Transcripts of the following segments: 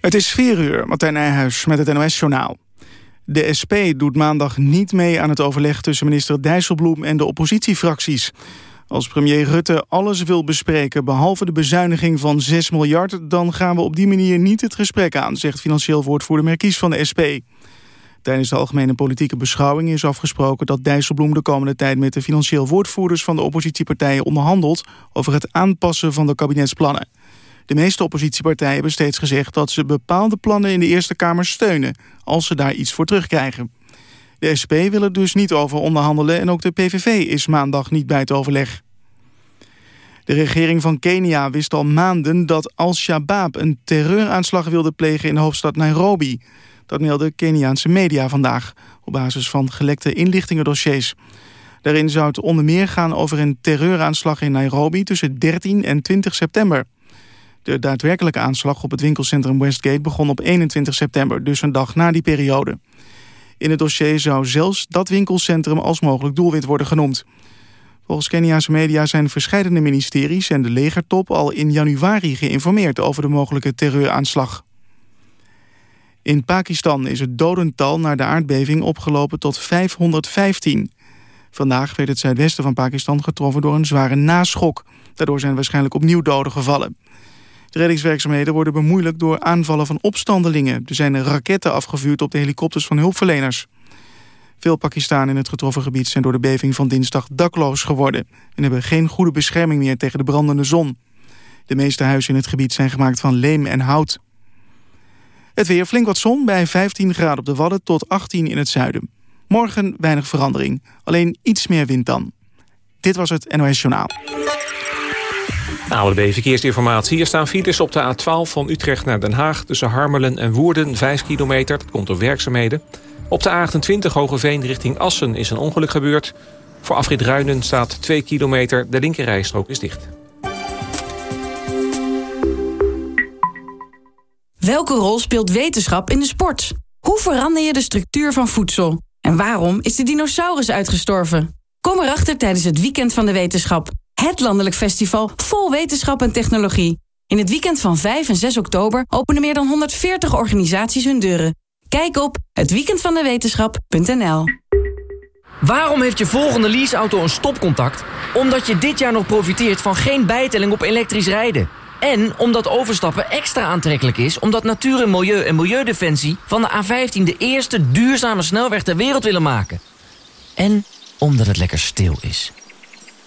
Het is 4 uur, Martijn Nijhuis met het NOS-journaal. De SP doet maandag niet mee aan het overleg tussen minister Dijsselbloem en de oppositiefracties. Als premier Rutte alles wil bespreken behalve de bezuiniging van 6 miljard... dan gaan we op die manier niet het gesprek aan, zegt financieel woordvoerder Merkies van de SP. Tijdens de algemene politieke beschouwing is afgesproken dat Dijsselbloem de komende tijd met de financieel woordvoerders van de oppositiepartijen onderhandelt over het aanpassen van de kabinetsplannen. De meeste oppositiepartijen hebben steeds gezegd dat ze bepaalde plannen in de Eerste Kamer steunen, als ze daar iets voor terugkrijgen. De SP wil er dus niet over onderhandelen en ook de PVV is maandag niet bij het overleg. De regering van Kenia wist al maanden dat Al-Shabaab een terreuraanslag wilde plegen in de hoofdstad Nairobi. Dat meldde Keniaanse media vandaag op basis van gelekte inlichtingendossiers. Daarin zou het onder meer gaan over een terreuraanslag in Nairobi tussen 13 en 20 september. De daadwerkelijke aanslag op het winkelcentrum Westgate begon op 21 september, dus een dag na die periode. In het dossier zou zelfs dat winkelcentrum als mogelijk doelwit worden genoemd. Volgens Keniaanse media zijn verschillende ministeries en de legertop al in januari geïnformeerd over de mogelijke terreuraanslag. In Pakistan is het dodental na de aardbeving opgelopen tot 515. Vandaag werd het zuidwesten van Pakistan getroffen door een zware naschok. Daardoor zijn waarschijnlijk opnieuw doden gevallen. De reddingswerkzaamheden worden bemoeilijkt door aanvallen van opstandelingen. Er zijn raketten afgevuurd op de helikopters van hulpverleners. Veel Pakistanen in het getroffen gebied zijn door de beving van dinsdag dakloos geworden... en hebben geen goede bescherming meer tegen de brandende zon. De meeste huizen in het gebied zijn gemaakt van leem en hout. Het weer flink wat zon bij 15 graden op de Wadden tot 18 in het zuiden. Morgen weinig verandering, alleen iets meer wind dan. Dit was het NOS Journaal. AWB Verkeersinformatie. Hier staan files op de A12 van Utrecht naar Den Haag... tussen Harmelen en Woerden, 5 kilometer. Dat komt door werkzaamheden. Op de A28 Hogeveen richting Assen is een ongeluk gebeurd. Voor afrit Ruinen staat 2 kilometer. De linkerrijstrook is dicht. Welke rol speelt wetenschap in de sport? Hoe verander je de structuur van voedsel? En waarom is de dinosaurus uitgestorven? Kom erachter tijdens het Weekend van de Wetenschap. Het landelijk festival vol wetenschap en technologie. In het weekend van 5 en 6 oktober openen meer dan 140 organisaties hun deuren. Kijk op hetweekendvandewetenschap.nl Waarom heeft je volgende leaseauto een stopcontact? Omdat je dit jaar nog profiteert van geen bijtelling op elektrisch rijden. En omdat overstappen extra aantrekkelijk is... omdat Natuur en Milieu en Milieudefensie van de A15... de eerste duurzame snelweg ter wereld willen maken. En omdat het lekker stil is.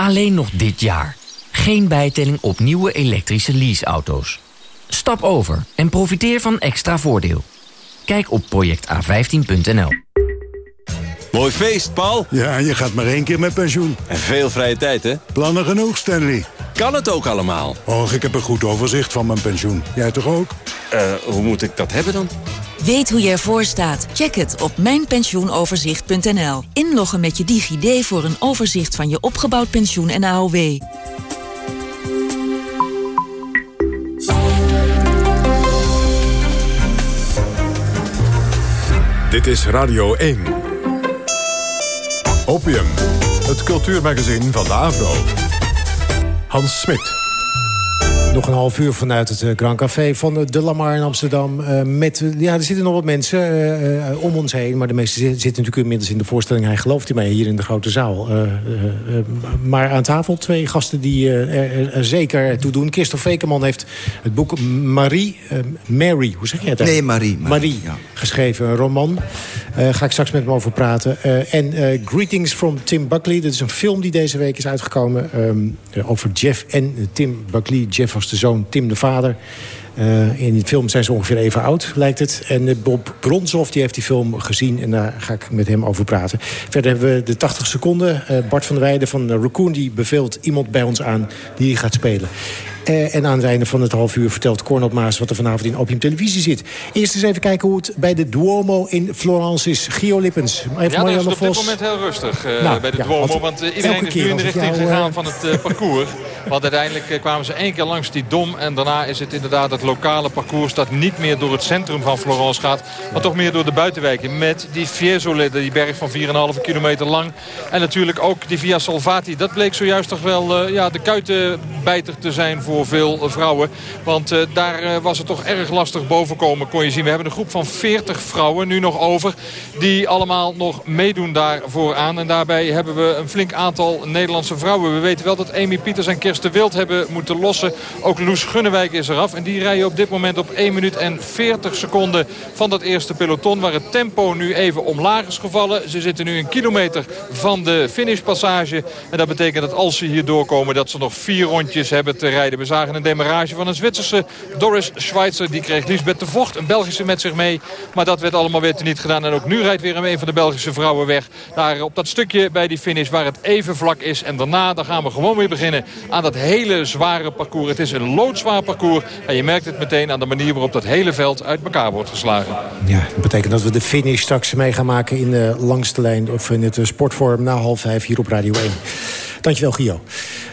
Alleen nog dit jaar. Geen bijtelling op nieuwe elektrische leaseauto's. Stap over en profiteer van extra voordeel. Kijk op projecta15.nl. Mooi feest, Paul. Ja, je gaat maar één keer met pensioen. En veel vrije tijd, hè? Plannen genoeg, Stanley. Kan het ook allemaal? Och, ik heb een goed overzicht van mijn pensioen. Jij toch ook? Eh, hoe moet ik dat hebben dan? Weet hoe je ervoor staat? Check het op mijnpensioenoverzicht.nl. Inloggen met je DigiD voor een overzicht van je opgebouwd pensioen en AOW. Dit is Radio 1. Opium, het cultuurmagazin van de Avro. Hans Smit. Nog een half uur vanuit het uh, Grand Café van de Lamar in Amsterdam. Uh, met, ja, er zitten nog wat mensen uh, om ons heen. Maar de meeste zitten natuurlijk inmiddels in de voorstelling. Hij gelooft hij mij hier in de grote zaal. maar aan tafel twee gasten die er, er, zeker toe doen. Christophe Vekeman heeft het boek Marie... Mary, hoe zeg je het eigenlijk? Nee, Marie. Marie, Marie ja. geschreven, een roman. ga ik straks met hem over praten. en Greetings from Tim Buckley. Dat is een film die deze week is uitgekomen. Um, over Jeff en Tim Buckley. Jeff de zoon, Tim de vader. Uh, in die film zijn ze ongeveer even oud, lijkt het. En uh, Bob Bronsoff die heeft die film gezien en daar ga ik met hem over praten. Verder hebben we de 80 seconden. Uh, Bart van der Weijden van Raccoon die beveelt iemand bij ons aan die gaat spelen. Uh, en aan het einde van het half uur vertelt Cornel Maas... wat er vanavond in Opium Televisie zit. Eerst eens even kijken hoe het bij de Duomo in Florence is. Gio Lippens. Even ja, het is op dit moment heel rustig uh, nou, bij de ja, Duomo. Want uh, iedereen is nu in de richting gegaan van het parcours. Want uiteindelijk kwamen ze één keer langs die Dom. En daarna is het inderdaad het lokale parcours... dat niet meer door het centrum van Florence gaat... maar toch meer door de buitenwijken. Met die Fiesole, die berg van 4,5 kilometer lang. En natuurlijk ook die Via Salvati. Dat bleek zojuist toch wel ja, de kuitenbijter te zijn... voor veel vrouwen. Want uh, daar uh, was het toch erg lastig bovenkomen, kon je zien. We hebben een groep van 40 vrouwen nu nog over. Die allemaal nog meedoen daar vooraan. En daarbij hebben we een flink aantal Nederlandse vrouwen. We weten wel dat Amy Pieters en Kirsten Wild hebben moeten lossen. Ook Loes Gunnewijk is eraf. En die rijden op dit moment op 1 minuut en 40 seconden van dat eerste peloton. Waar het tempo nu even omlaag is gevallen. Ze zitten nu een kilometer van de finishpassage. En dat betekent dat als ze hier doorkomen dat ze nog vier rondjes hebben te rijden. We zagen een demarage van een Zwitserse Doris Schweitzer. Die kreeg Lisbeth de Vocht, een Belgische, met zich mee. Maar dat werd allemaal weer niet gedaan. En ook nu rijdt weer een van de Belgische vrouwen weg. Daar op dat stukje bij die finish waar het even vlak is. En daarna dan gaan we gewoon weer beginnen aan dat hele zware parcours. Het is een loodzwaar parcours. En je merkt het meteen aan de manier waarop dat hele veld uit elkaar wordt geslagen. Ja, dat betekent dat we de finish straks mee gaan maken in de langste lijn... of in het sportforum na half vijf hier op Radio 1. Dankjewel, Gio.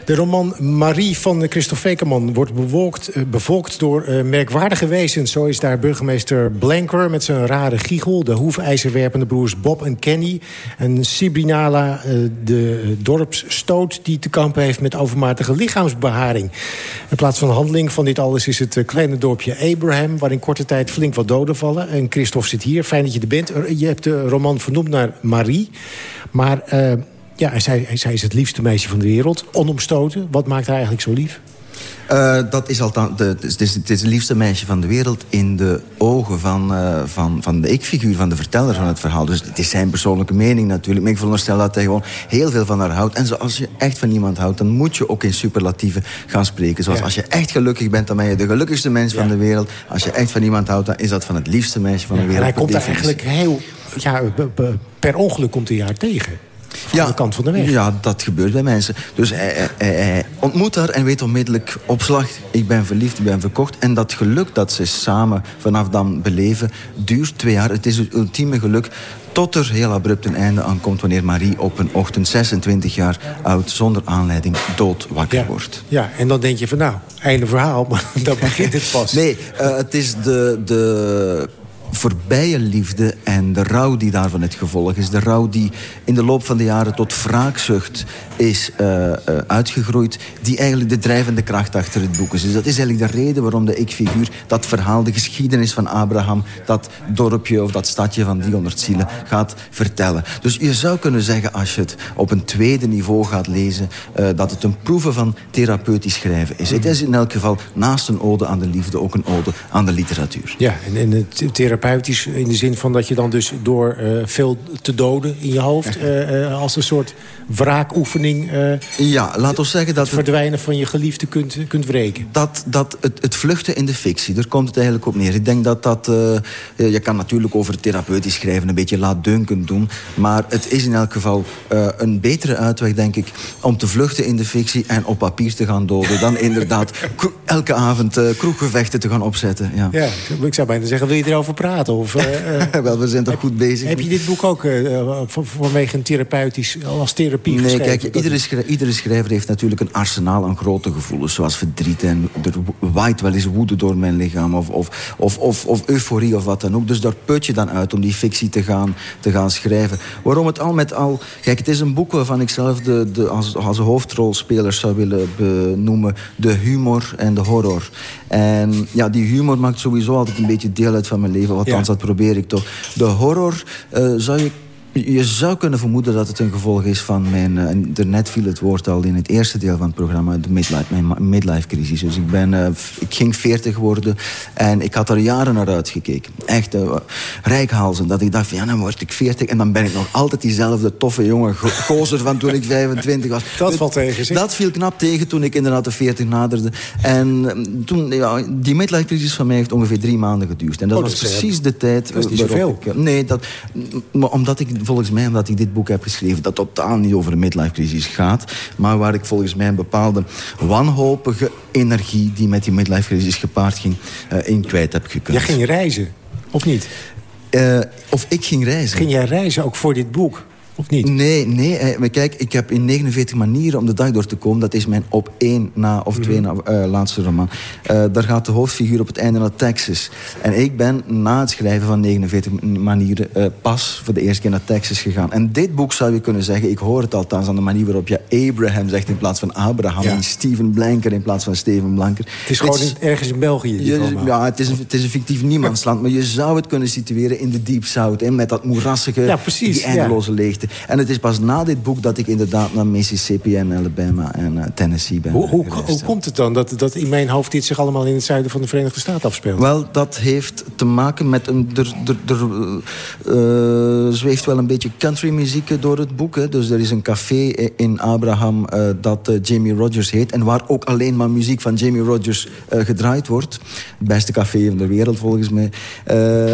De roman Marie van Christophe Fekeman wordt bewolkt, uh, bevolkt door uh, merkwaardige wezens. Zo is daar burgemeester Blanker met zijn rare giegel... de hoefijzerwerpende broers Bob en Kenny... en Sibrinala, uh, de dorpsstoot die te kampen heeft... met overmatige lichaamsbeharing. In plaats van handling van dit alles is het kleine dorpje Abraham... waar in korte tijd flink wat doden vallen. En Christophe zit hier, fijn dat je er bent. Je hebt de roman vernoemd naar Marie... Maar ja, zij, zij is het liefste meisje van de wereld. Onomstoten. Wat maakt haar eigenlijk zo lief? Uh, dat is althans de, het, is, het is het liefste meisje van de wereld in de ogen van, uh, van, van de ik-figuur, van de verteller van het verhaal. Dus het is zijn persoonlijke mening natuurlijk. Maar ik veronderstel dat hij gewoon heel veel van haar houdt. En zoals je echt van iemand houdt, dan moet je ook in superlatieven gaan spreken. Zoals ja. als je echt gelukkig bent, dan ben je de gelukkigste mens ja. van de wereld. Als je echt van iemand houdt, dan is dat van het liefste meisje van de wereld. En hij komt daar eigenlijk heel... Ja, per ongeluk komt hij haar tegen van ja, de kant van de weg. Ja, dat gebeurt bij mensen. Dus hij, hij, hij, ontmoet haar en weet onmiddellijk opslag. Ik ben verliefd, ik ben verkocht. En dat geluk dat ze samen vanaf dan beleven... duurt twee jaar. Het is het ultieme geluk tot er heel abrupt een einde aankomt... wanneer Marie op een ochtend 26 jaar oud... zonder aanleiding dood wakker ja. wordt. Ja, en dan denk je van nou, einde verhaal. Maar dan begint het pas. Nee, uh, het is de... de voorbije liefde en de rouw die daarvan het gevolg is. De rouw die in de loop van de jaren tot wraakzucht is uh, uh, uitgegroeid... die eigenlijk de drijvende kracht achter het boek is. Dus dat is eigenlijk de reden waarom de ik-figuur... dat verhaal, de geschiedenis van Abraham... dat dorpje of dat stadje van 300 zielen gaat vertellen. Dus je zou kunnen zeggen, als je het op een tweede niveau gaat lezen... Uh, dat het een proeven van therapeutisch schrijven is. Het is in elk geval naast een ode aan de liefde... ook een ode aan de literatuur. Ja, en, en het therapeutisch in de zin van dat je dan dus door veel te doden in je hoofd... als een soort wraakoefening... Ja, laat ons zeggen dat... Het verdwijnen van je geliefde kunt, kunt wreken. Dat, dat het, het vluchten in de fictie, daar komt het eigenlijk op neer. Ik denk dat dat... Je kan natuurlijk over therapeutisch schrijven, een beetje laatdunkend doen. Maar het is in elk geval een betere uitweg, denk ik... om te vluchten in de fictie en op papier te gaan doden... dan inderdaad elke avond kroeggevechten te gaan opzetten. Ja. ja, ik zou bijna zeggen, wil je erover praten? Of, Wel, we zijn toch goed bezig. Heb je dit boek ook vanwege een therapeutisch, als therapeutisch Nee, kijk, iedere, schrijver, iedere schrijver heeft natuurlijk een arsenaal aan grote gevoelens. Zoals verdriet en er waait wel eens woede door mijn lichaam. Of, of, of, of, of euforie of wat dan ook. Dus daar put je dan uit om die fictie te gaan, te gaan schrijven. Waarom het al met al... Kijk, het is een boek waarvan ik zelf de, de, als, als hoofdrolspelers zou willen benoemen. De humor en de horror. En ja, die humor maakt sowieso altijd een beetje deel uit van mijn leven. Althans, ja. dat probeer ik toch. De horror uh, zou je Je zou kunnen vermoeden dat het een gevolg is van mijn... Uh, net viel het woord al in het eerste deel van het programma... de midlife, mijn midlife-crisis. Dus ik, ben, uh, ik ging 40 worden en ik had er jaren naar uitgekeken. Echt uh, rijkhalzen. Dat ik dacht van ja, dan word ik 40... en dan ben ik nog altijd diezelfde toffe jonge gozer van toen ik 25 was. Dat valt tegen, Dat viel knap tegen toen ik inderdaad de 40 naderde. En toen, ja, die midlife-crisis van mij heeft ongeveer drie maanden geduurd. En dat, oh, was precies de tijd... Dat is niet zoveel. Ik, nee, dat, omdat ik volgens mij, omdat ik dit boek heb geschreven... dat totaal niet over de midlife-crisis gaat... maar waar ik volgens mij een bepaalde wanhopige energie... die met die midlife-crisis gepaard ging, uh, in kwijt heb gekund. Jij ging reizen, of niet? Uh, of ik ging reizen. Ging jij reizen ook voor dit boek? Of niet? Nee, nee. Eh, maar kijk, ik heb in 49 manieren om de dag door te komen. Dat is mijn op één na of twee mhm. na uh, laatste roman. Uh, daar gaat de hoofdfiguur op het einde naar Texas. En ik ben na het schrijven van 49 manieren uh, pas voor de eerste keer naar Texas gegaan. En dit boek zou je kunnen zeggen, ik hoor het althans aan de manier waarop je Abraham zegt in plaats van Abraham. En Steven Blanker in plaats van Steven Blanker. Het is gewoon ergens in België. Je, ja, het is, een, het is een fictief niemandsland. Maar je zou het kunnen situeren in de Deep South. Hè, met dat moerassige, ja, precies, die eindeloze leegte. En het is pas na dit boek dat ik inderdaad naar Mississippi en Alabama en uh, Tennessee ben Hoe, hoe, hoe, komt het dan dat, dat in mijn hoofd dit zich allemaal in het zuiden van de Verenigde Staten afspeelt? Wel, dat heeft te maken met een... Er, er, er uh, zweeft wel een beetje countrymuziek door het boek. Hè. Dus er is een café in Abraham uh, dat Jamie Rogers heet. En waar ook alleen maar muziek van Jamie Rogers gedraaid wordt. Het beste café in de wereld volgens mij.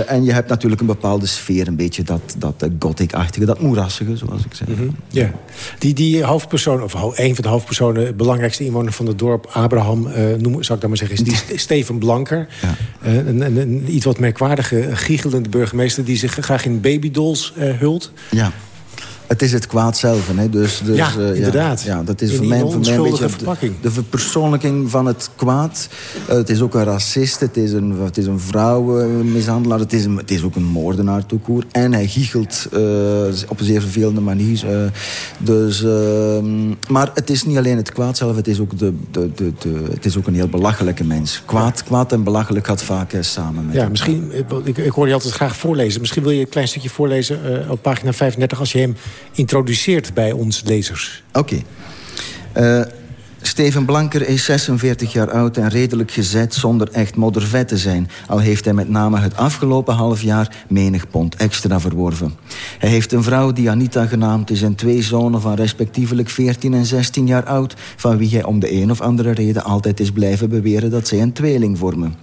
en je hebt natuurlijk een bepaalde sfeer. Een beetje dat, dat gothic-achtige, dat zoals ik zeg. Mhm. Ja. Die, die hoofdpersoon, of een van de hoofdpersonen... belangrijkste inwoner van het dorp, Abraham, uh, noem, zou ik dat maar zeggen... is die Steven Blanker. Ja. Uh, een, een, een, iets wat merkwaardige, giechelende burgemeester... die zich graag in babydolls uh, hult. Ja. Het is het kwaad zelf. Hè? Dus, dus, ja, uh, inderdaad. Ja, dat is voor mij, voor mij een beetje de, de, verpersoonlijking van het kwaad. Uh, het is ook een racist, het is een, het is een vrouwenmishandelaar... Het is, een, het is ook een moordenaar toekoer. En hij giechelt uh, op een zeer vervelende manier. dus, ehm, maar het is niet alleen het kwaad zelf, het is ook, de, de, de, de het is ook een heel belachelijke mens. Kwaad, kwaad en belachelijk gaat vaak samen met Ja, misschien, ik, ik hoor je altijd graag voorlezen. Misschien wil je een klein stukje voorlezen op pagina 35... als je hem introduceert bij ons lezers. Oké. Okay. Steven Blanker is 46 jaar oud en redelijk gezet zonder echt moddervet te zijn. Al heeft hij met name het afgelopen half jaar menig pond extra verworven. Hij heeft een vrouw die Anita genaamd is en twee zonen van respectievelijk 14 en 16 jaar oud... van wie hij om de een of andere reden altijd is blijven beweren dat zij een tweeling vormen.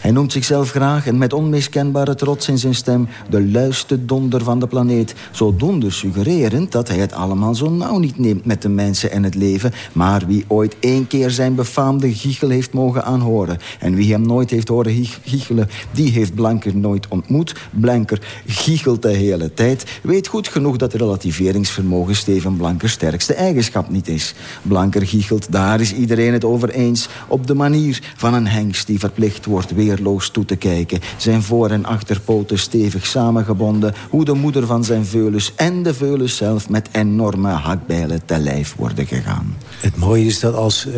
Hij noemt zichzelf graag en met onmiskenbare trots in zijn stem... de luiste donder van de planeet. Zodoende suggererend dat hij het allemaal zo nauw niet neemt met de mensen en het leven... maar wie ooit ooit één keer zijn befaamde giechel heeft mogen aanhoren. En wie hem nooit heeft horen giechelen, die heeft Blanker nooit ontmoet. Blanker giechelt de hele tijd. Weet goed genoeg dat relativeringsvermogen Steven Blankers sterkste eigenschap niet is. Blanker giechelt, daar is iedereen het over eens, op de manier van een hengst die verplicht wordt weerloos toe te kijken. Zijn voor- en achterpoten stevig samengebonden, hoe de moeder van zijn veulens en de veulens zelf met enorme hakbijlen te lijf worden gegaan. Het mooie is dat als uh,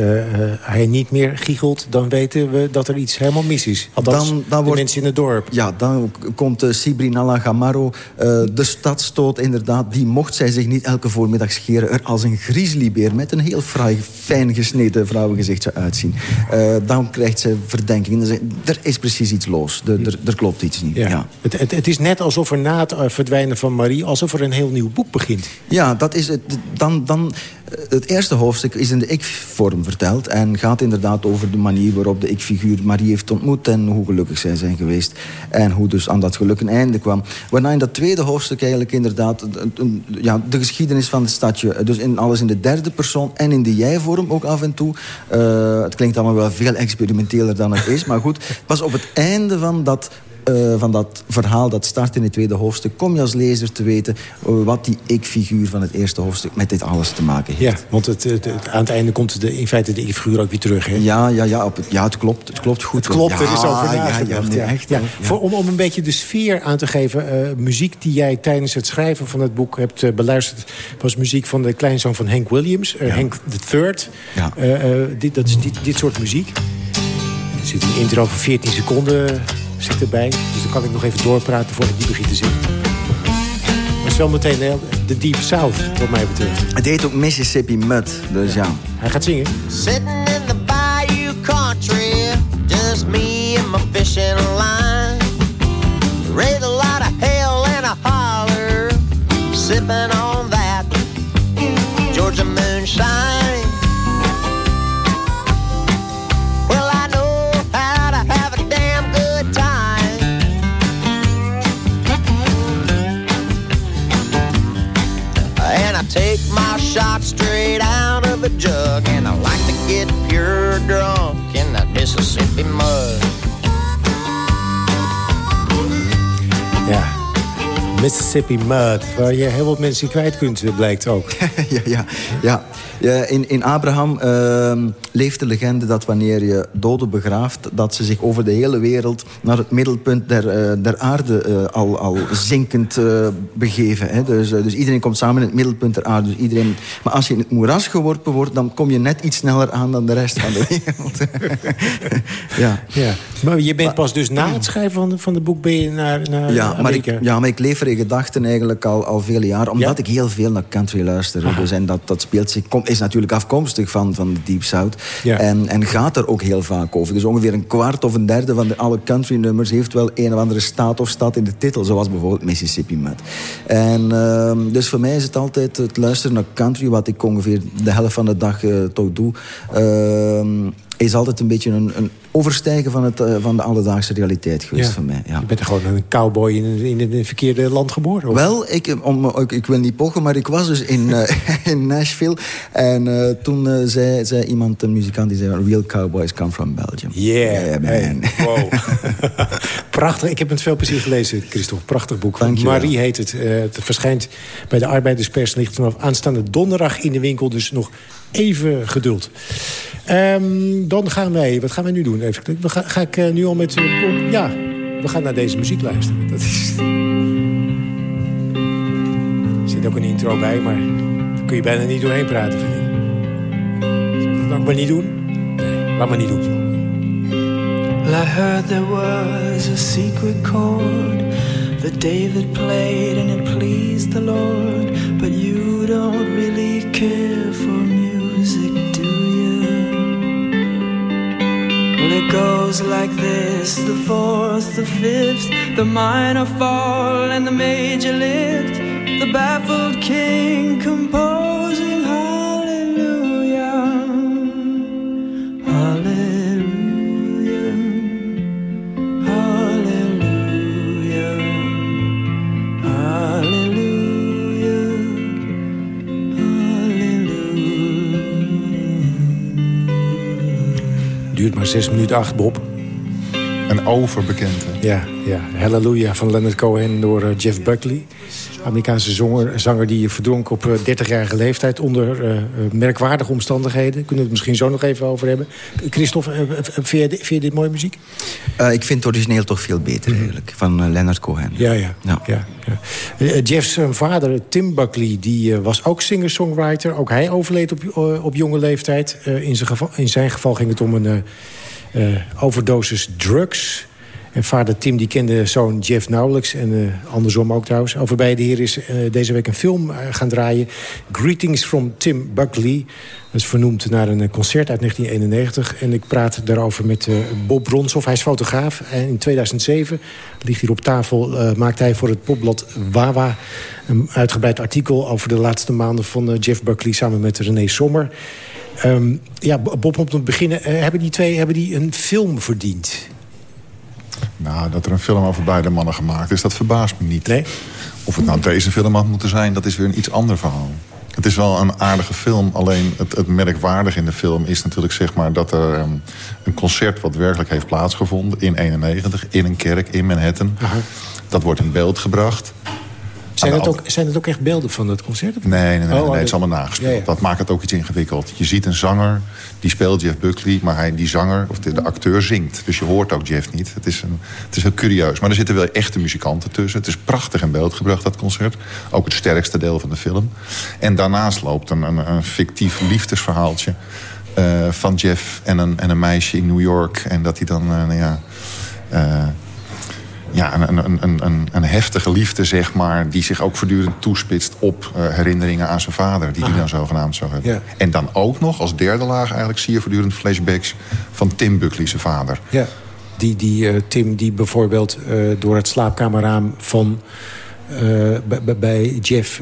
hij niet meer giechelt... dan weten we dat er iets helemaal mis is. Althans, dan, dan de wordt, mensen in het dorp. Ja, dan komt uh, Sibrinala Gamaro. Uh, de stadstoot, inderdaad, die mocht zij zich niet elke voormiddag scheren... er als een grizzlybeer met een heel fraai, fijn gesneden vrouwengezicht zou uitzien. dan krijgt ze verdenking. Er is precies iets los. Er, er, er klopt iets niet. Ja. Het, het, het, is net alsof er na het verdwijnen van Marie... alsof er een heel nieuw boek begint. Ja, dat is het. Dan... dan het eerste hoofdstuk is in de ik-vorm verteld... en gaat inderdaad over de manier waarop de ik-figuur Marie heeft ontmoet... en hoe gelukkig zij zijn geweest en hoe dus aan dat geluk een einde kwam. Waarna in dat tweede hoofdstuk eigenlijk inderdaad... ja, de geschiedenis van het stadje, dus in alles in de derde persoon... en in de jij-vorm ook af en toe. Uh, het klinkt allemaal wel veel experimenteler dan het is, maar goed. Pas op het einde van dat uh, van dat verhaal dat start in het tweede hoofdstuk... kom je als lezer te weten uh, wat die ik-figuur van het eerste hoofdstuk... met dit alles te maken heeft. Ja, want het, het, het, aan het einde komt de, in feite de ik-figuur ook weer terug. Hè? Ja, ja, ja, op het, ja, het klopt. Het klopt goed. Het klopt, ja, er is over nagedacht. Ja, ja, echt, ja. Voor, om, om een beetje de sfeer aan te geven... Uh, muziek die jij tijdens het schrijven van het boek hebt beluisterd... was muziek van de kleinzoon van Hank Williams, Hank III. Ja. dit, dat is dit, dit soort muziek. Er zit een intro van 14 seconden zit erbij. Dus dan kan ik nog even doorpraten voordat ik die begin te zingen. Maar wel meteen de Deep South, wat mij betreft. Het heet ook Mississippi Mud, dus ja. Hij gaat zingen. Sitting in the bayou country, just me and my fishing line. Raise a lot of hell and a holler, sipping on that Georgia moonshine. Jug. And I like to get pure drunk in that Mississippi mud. Ja, Mississippi Mud, waar je heel wat mensen kwijt kunt, blijkt ook. ja, ja, ja. In, in Abraham uh, leeft de legende dat wanneer je doden begraaft... dat ze zich over de hele wereld naar het middelpunt der, uh, der aarde uh, al, al zinkend uh, begeven. Hè. Dus, dus iedereen komt samen in het middelpunt der aarde. Dus iedereen... Maar als je in het moeras geworpen wordt... dan kom je net iets sneller aan dan de rest van de wereld. ja. ja. Maar je bent pas dus na het schrijven van de, van de boek... ben je naar, naar ja, maar ik, ja, maar ik leef er in gedachten eigenlijk al, al vele jaren. Omdat ja? ik heel veel naar country luister. Dus, en dat, dat speelt zich... Kom, is natuurlijk afkomstig van, van de Deep South. Ja. En, en gaat er ook heel vaak over. Dus ongeveer een kwart of een derde van de, alle country nummers... heeft wel een of andere staat of stad in de titel. Zoals bijvoorbeeld Mississippi Mud. En uh, dus voor mij is het altijd het luisteren naar country... wat ik ongeveer de helft van de dag uh, toch doe... Uh, is altijd een beetje een, een overstijgen van, het, uh, van de alledaagse realiteit geweest ja. voor mij. Ja. Je bent gewoon een cowboy in, in, in het verkeerde land geboren? Of? Wel, ik, om, ik, ik, wil niet pochen, maar ik was dus in, in Nashville. En uh, toen zei, zei iemand, een muzikant, die zei... Real cowboys come from Belgium. Yeah, yeah man. Hey. Wow. Prachtig. Ik heb het veel plezier gelezen, Christophe. Prachtig boek. Marie heet het. het verschijnt bij de Arbeiderspers. Ligt vanaf aanstaande donderdag in de winkel. Dus nog even geduld. Um, dan gaan wij... Wat gaan wij nu doen? Even, we ga, ga ik uh, nu al met... Uh, ja, we gaan naar deze muziek luisteren. Dat is... Er zit ook een intro bij, maar... daar kun je bijna niet doorheen praten, vind ik. Ook maar niet doen? Nee, laat maar niet doen. Well, I heard there was a secret chord That David played and it pleased the Lord But you don't really care goes like this the fourth, the fifth, the minor fall, and the major lift. The baffled king composing hallelujah, hallelujah, hallelujah, hallelujah, hallelujah. Duurt maar 6 minuten 8, Bob. Een overbekende. Ja, ja. Hallelujah van Leonard Cohen door uh, Jeff Buckley. Amerikaanse zanger, zanger die verdronk op uh, 30-jarige leeftijd... onder uh, merkwaardige omstandigheden. Kunnen we het misschien zo nog even over hebben. Christophe, vind je, vind, je, dit mooie muziek? ik vind het origineel toch veel beter eigenlijk. Van Leonard Cohen. Ja, ja. ja. ja, ja. Jeff's vader, Tim Buckley, die was ook singer-songwriter. Ook hij overleed op, op jonge leeftijd. in, zijn geval, in zijn geval ging het om een... Uh, overdosis drugs. En vader Tim die kende zoon Jeff nauwelijks. En uh, andersom ook trouwens. Over beide heren is uh, deze week een film gaan draaien. Greetings from Tim Buckley. Dat is vernoemd naar een concert uit 1991. En ik praat daarover met Bob Ronshoff. Hij is fotograaf. En in 2007 ligt hier op tafel. maakte hij voor het popblad Wawa een uitgebreid artikel... over de laatste maanden van Jeff Buckley samen met René Sommer. Um, ja, Bob, om te beginnen, uh, hebben die twee hebben die een film verdiend? Nou, dat er een film over beide mannen gemaakt is, dat verbaast me niet. Nee? Of het nou deze film had moeten zijn, dat is weer een iets ander verhaal. Het is wel een aardige film, alleen het, het merkwaardige in de film is natuurlijk zeg maar, dat er um, een concert wat werkelijk heeft plaatsgevonden in 91 in een kerk in Manhattan. Aha. Dat wordt in beeld gebracht. Zijn het, ook, zijn het ook echt beelden van het concert? Nee, nee, nee, oh, nee, het is allemaal nagespeeld. Ja, ja. Dat maakt het ook iets ingewikkeld. Je ziet een zanger, die speelt Jeff Buckley... maar hij, die zanger, of de, de, acteur, zingt. Dus je hoort ook Jeff niet. Het is, een, het is heel curieus. Maar er zitten wel echte muzikanten tussen. Het is prachtig in beeld gebracht, dat concert. Ook het sterkste deel van de film. En daarnaast loopt een, een, een fictief liefdesverhaaltje... Uh, van Jeff en een, en een meisje in New York. En dat hij dan, uh, nou ja... Uh, ja, een, een, een, een, heftige liefde, zeg maar... die zich ook voortdurend toespitst op uh, herinneringen aan zijn vader... die hij dan zogenaamd zou hebben. Ja. En dan ook nog, als derde laag eigenlijk... zie je voortdurend flashbacks van Tim Buckley, zijn vader. Ja, die, die uh, Tim die bijvoorbeeld uh, door het slaapkamerraam van... bij Jeff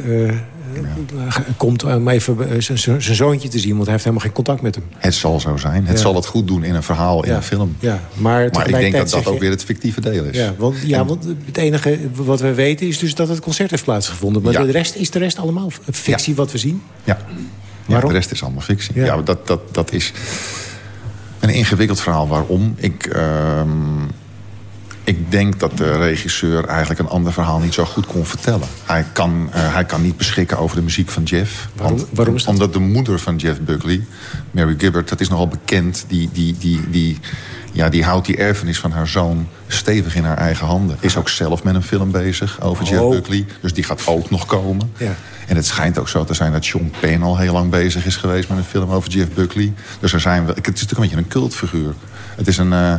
ja. komt om even zijn zoontje te zien. Want hij heeft helemaal geen contact met hem. Het zal zo zijn. Het Ja. zal het goed doen in een verhaal, in Ja. een film. Ja, maar maar ik denk dat dat ook weer het fictieve deel is. Ja, want, ja, want het enige wat we weten is dus dat het concert heeft plaatsgevonden. Maar de rest, is de rest allemaal fictie wat we zien? Ja. ja, de rest is allemaal fictie. Ja. dat, dat, dat is een ingewikkeld verhaal. Waarom? Ik, ehm, ik denk dat de regisseur eigenlijk een ander verhaal niet zo goed kon vertellen. Hij kan, eh, hij kan niet beschikken over de muziek van Jeff. Waarom- Want- waarom is dat? Omdat de moeder van Jeff Buckley, Mary Gibbard, dat is nogal bekend. Die, die, die, die, ja, die houdt die erfenis van haar zoon stevig in haar eigen handen. Is ook zelf met een film bezig over Jeff Oh. Buckley. Dus die gaat ook nog komen. Ja. En het schijnt ook zo te zijn dat Sean Penn al heel lang bezig is geweest met een film over Jeff Buckley. Dus er zijn wel, het is natuurlijk een beetje een cultfiguur. Het is een, eh,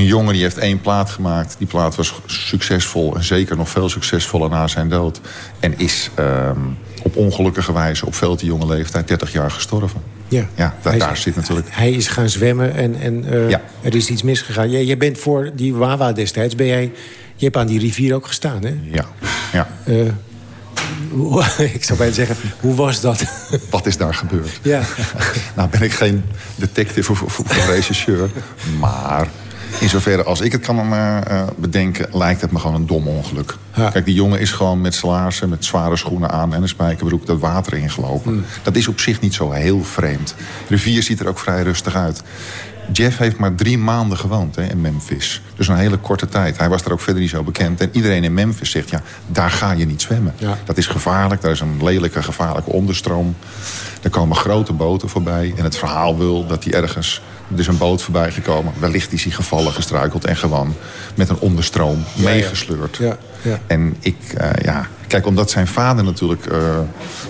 een jongen die heeft één plaat gemaakt. Die plaat was succesvol en zeker nog veel succesvoller na zijn dood. En is ehm, op ongelukkige wijze op veel te jonge leeftijd 30 jaar gestorven. Ja. Ja, da- Hij is- daar zit natuurlijk... Hij is gaan zwemmen en, en eh, Ja. er is iets misgegaan. Jij, jij bent voor die Wawa destijds, ben jij, je hebt aan die rivier ook gestaan, hè? Ja, ja. Eh, ik zou bijna zeggen, hoe was dat? Wat is daar gebeurd? Ja. nou ben ik geen detective of, of, of regisseur. Maar in zoverre als ik het kan eh, eh, bedenken... lijkt het me gewoon een dom ongeluk. Kijk, die jongen is gewoon met salaarsen, met zware schoenen aan... en een spijkerbroek dat water ingelopen. Hmm. Dat is op zich niet zo heel vreemd. De rivier ziet er ook vrij rustig uit. Jeff heeft maar drie maanden gewoond hè, in Memphis. Dus een hele korte tijd. Hij was daar ook verder niet zo bekend. En iedereen in Memphis zegt, ja, daar ga je niet zwemmen. Ja. Dat is gevaarlijk, daar is een lelijke, gevaarlijke onderstroom. Er komen grote boten voorbij. En het verhaal wil dat hij ergens... Er is een boot voorbij gekomen. Wellicht is hij gevallen, gestruikeld en gewoon met een onderstroom ja. meegesleurd. Ja, ja. En ik, eh, ja... Kijk, omdat zijn vader natuurlijk eh,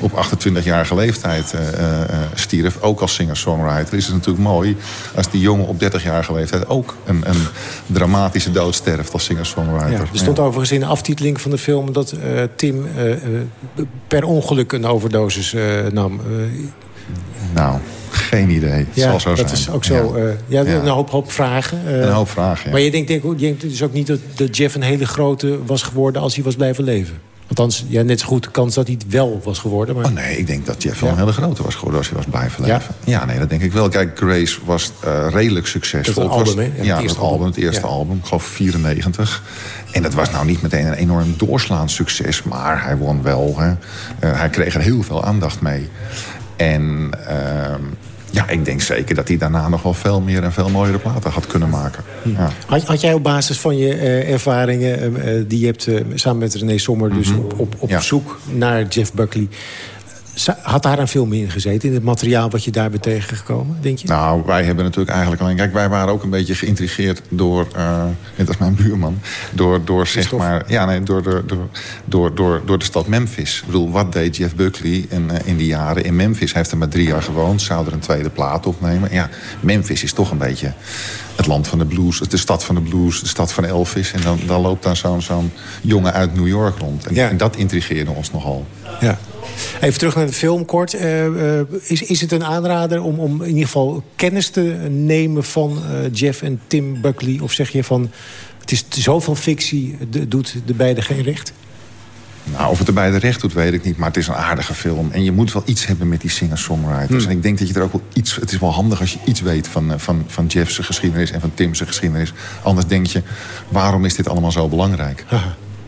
op 28-jarige leeftijd eh, stierf... ook als singer-songwriter, is het natuurlijk mooi... als die jongen op 30-jarige leeftijd ook een, een dramatische dood sterft als singer-songwriter. Ja, er stond overigens in de aftiteling van de film... dat Tim per ongeluk een overdosis nam. Nou, geen idee. Het ja, zal zo dat zijn. is ook zo. Ja. eh, ja, Ja. een hoop, hoop vragen. eh. Een hoop vragen, ja. Maar je denkt, denk, je denkt dus ook niet dat, dat Jeff een hele grote was geworden... als hij was blijven leven? Althans, ja, net zo goed de kans dat hij het wel was geworden. Maar... Oh nee, ik denk dat Jeff wel een hele grote was geworden als hij was blijven leven. Ja, nee, dat denk ik wel. Kijk, Grace was eh, redelijk succesvol. Dat was- album, hè? Ja, het dat eerste album, het eerste album. Ik geloof 94. En dat was nou niet meteen een enorm doorslaand succes. Maar hij won wel. Hè. Hij kreeg er heel veel aandacht mee. En ehm, ja, ik denk zeker dat hij daarna nog wel veel meer en veel mooiere platen had kunnen maken. Hm. Ja. Had, had jij op basis van je eh, ervaringen eh, eh, die je hebt samen met René Sommer... dus op, op, op Mhm. Ja. zoek naar Jeff Buckley... had daar een film in gezeten, in het materiaal wat je daar bent tegengekomen, denk je? Nou, wij hebben natuurlijk eigenlijk alleen... Kijk, wij waren ook een beetje geïntrigeerd door... eh, net als mijn buurman. Door, door zeg maar... Ja, nee, door, door, door, door, door, door de stad Memphis. Ik bedoel, wat deed Jeff Buckley in, eh, in die jaren in Memphis? Hij heeft er maar drie jaar gewoond. Zou er een tweede plaat opnemen? Ja, Memphis is toch een beetje het land van de blues. De stad van de blues, de stad van Elvis. En dan, dan loopt daar zo'n zo'n jongen uit New York rond. En, en dat intrigeerde ons nogal. Ja. Even terug naar de film kort. Eh, eh, is, is het een aanrader om, om in ieder geval kennis te nemen van eh, Jeff en Tim Buckley? Of zeg je van, het is zoveel fictie, de- doet de beide geen recht? Nou, of het er bij de recht doet, weet ik niet. Maar het is een aardige film. En je moet wel iets hebben met die singer-songwriters. Hmm. En ik denk dat je er ook wel iets... Het is wel handig als je iets weet van, van, van Jeff's geschiedenis... en van Tim's geschiedenis. Anders denk je, waarom is dit allemaal zo belangrijk?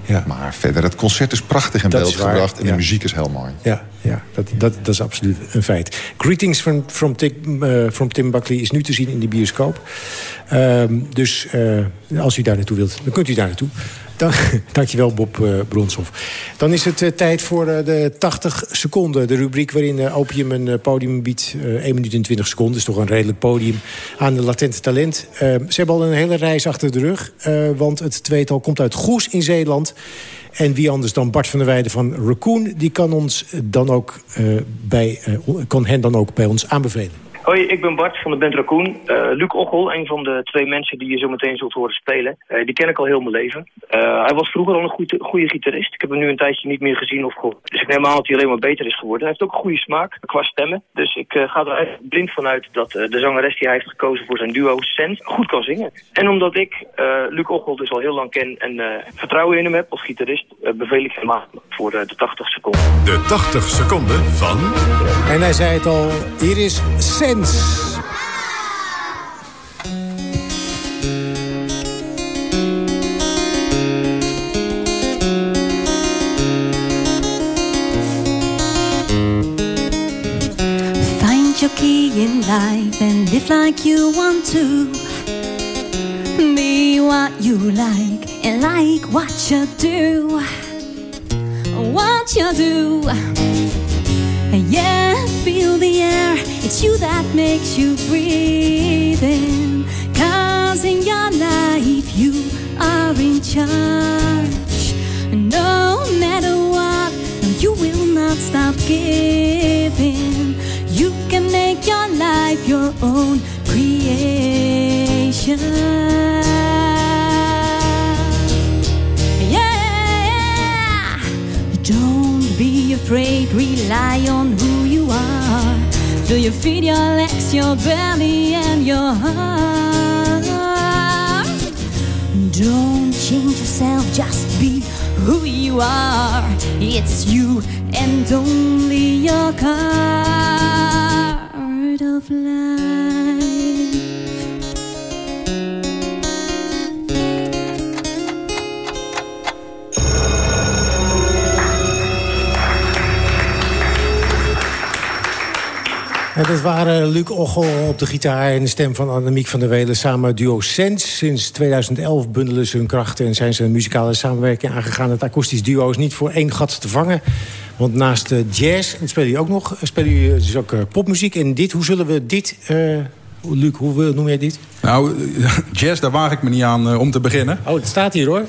Ja. Maar verder, het concert is prachtig in Dat beeld gebracht. En ja. de muziek is heel mooi. Ja, ja dat, dat, dat is absoluut een feit. Greetings from, from, Tim, eh, from Tim Buckley is nu te zien in de bioscoop. Ehm, dus eh, als u daar naartoe wilt, dan kunt u daar naartoe. Dan, dankjewel Bob eh Bronshoff. Dan is het eh, tijd voor eh, de 80 seconden. De rubriek waarin Opium een podium biedt. eh 1 minuut en 20 seconden. is toch een redelijk podium aan de latente talent. Ze hebben al een hele reis achter de rug. want het tweetal komt uit Goes in Zeeland. En wie anders dan Bart van der Weijden van Raccoon... die kan, ons dan ook, bij, kan hen dan ook bij ons aanbevelen. Hoi, ik ben Bart van de band Raccoon. Uh, Luc Ochel, een van de twee mensen die je zo meteen zult horen spelen. Uh, die ken ik al heel mijn leven. Uh, hij was vroeger al een goede, goede gitarist. Ik heb hem nu een tijdje niet meer gezien of gehoord. Dus ik neem aan dat hij alleen maar beter is geworden. Hij heeft ook een goede smaak qua stemmen. Dus ik ga er eigenlijk blind vanuit dat de zangeres die hij heeft gekozen voor zijn duo, Sens, goed kan zingen. En omdat ik Luc Ochel dus al heel lang ken en vertrouwen in hem heb als gitarist, beveel ik hem aan voor de 80 seconden. De 80 seconden van... En hij zei het al, hier is Sens. your key in life and live like you want to. Be what you like and like what you do. What you do. Yeah, feel the air. It's you that makes you breathe in. Cause in your life, you are in charge. No matter what, you will not stop giving. You can make your life your own creation. Afraid, rely on who you are. Do you feed your legs, your belly, and your heart? Don't change yourself, just be who you are. It's you and only your card of life. En dat waren Luc Ochel op de gitaar en de stem van Annemiek van der Welen... samen duo Sens. Sinds 2011 bundelen ze hun krachten en zijn ze een muzikale samenwerking aangegaan. Het akoestisch duo is niet voor één gat te vangen. Want naast jazz, en spelen jullie ook nog, spelen jullie dus ook popmuziek. En dit, hoe zullen we dit... Uh, Luc, hoe noem jij dit? Nou, jazz, daar waag ik me niet aan om te beginnen. Oh, het staat hier hoor.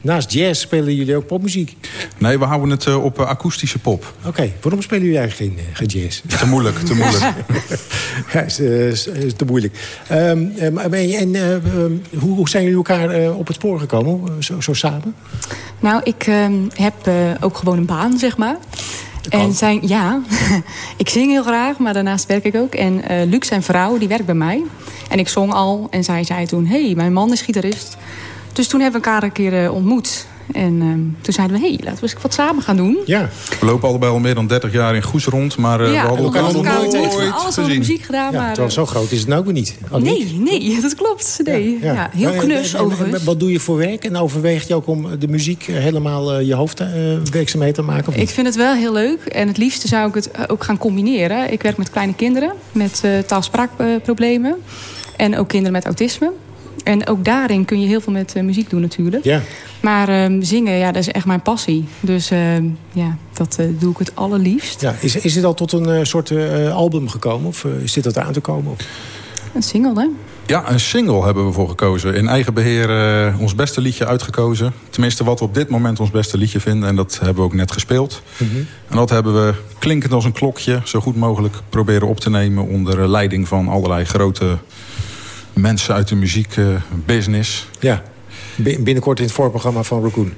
Naast jazz spelen jullie ook popmuziek? Nee, we houden het uh, op uh, akoestische pop. Oké, okay. waarom spelen jullie eigenlijk geen, geen jazz? Te moeilijk, te moeilijk. ja, is, is, is, te moeilijk. Um, en um, hoe, hoe, zijn jullie elkaar op het spoor gekomen, zo, zo samen? Nou, ik um, heb ook gewoon een baan, zeg maar. En zijn, ja, ik zing heel graag, maar daarnaast werk ik ook. En uh, Luc, zijn vrouw, die werkt bij mij. En ik zong al en zij zei toen... hé, hey, mijn man is gitarist. Dus toen hebben we elkaar een keer uh, ontmoet. En uh, toen zeiden we, hé, hey, laten we eens wat samen gaan doen. Ja. We lopen allebei al meer dan 30 jaar in Goes rond. Maar uh, ja, we hadden elkaar nog nooit, nooit gezien. alles over muziek gedaan. Ja, maar, zo groot is het nou weer niet. Al nee, niet? nee, dat klopt. Nee. Ja, ja. heel knus en, overigens. En, wat doe je voor werk? En overweeg je ook om de muziek helemaal uh, je hoofdwerkzaamheid te maken? Ik vind het wel heel leuk. En het liefste zou ik het ook gaan combineren. Ik werk met kleine kinderen met uh, taalspraakproblemen. En ook kinderen met autisme. En ook daarin kun je heel veel met uh, muziek doen natuurlijk. Ja. Maar uh, zingen, ja, dat is echt mijn passie. Dus uh, ja, dat doe ik het allerliefst. Ja, is, is dit al tot een soort album gekomen? Of is dit er aan te komen? Een single, hè? Ja, een single hebben we voor gekozen. In eigen beheer ons beste liedje uitgekozen. Tenminste, wat we op dit moment ons beste liedje vinden. En dat hebben we ook net gespeeld. Mm -hmm. En dat hebben we klinkend als een klokje... zo goed mogelijk proberen op te nemen... onder leiding van allerlei grote mensen uit de muziekbusiness. ja, binnenkort in het voorprogramma van Raccoon.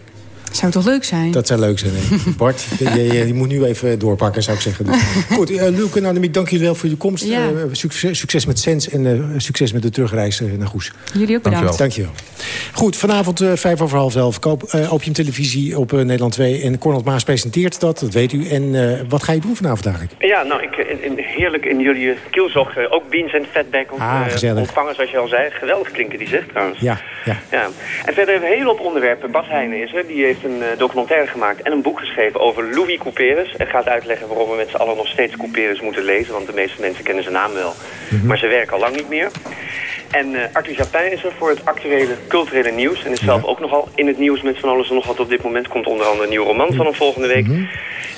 Zou toch leuk zijn? Dat zou leuk zijn, hè? Bart, je, je, je, moet nu even doorpakken, zou ik zeggen. Dus. Goed, uh, Luc en Annemiek, dank jullie wel voor je komst. Ja. Uh, succes, succes, met Sens en uh, succes met de terugreis naar Goes. Jullie ook bedankt. Dankjewel. Goed, vanavond vijf over half elf. Koop Opium Televisie op Nederland 2. En Cornel Maas presenteert dat, dat weet u. En wat ga je doen vanavond eigenlijk? Ja, nou, ik, in, in, heerlijk in jullie kielzog. ook beans en fatback ah, ontvangen, zoals je al zei. Geweldig klinken die zegt trouwens. Ja, ja. ja. En verder een hele hoop onderwerpen. Bas Heijnen is er, die heeft een uh, documentaire gemaakt en een boek geschreven over Louis Couperus. En gaat uitleggen waarom we met z'n allen nog steeds Couperus moeten lezen. Want de meeste mensen kennen zijn naam wel. Mm -hmm. Maar ze werken al lang niet meer. En uh, Arthur is er voor het actuele culturele nieuws. En is zelf ja. ook nogal in het nieuws met van alles en nog wat op dit moment. Komt onder andere een nieuw roman van hem volgende week. Mm -hmm.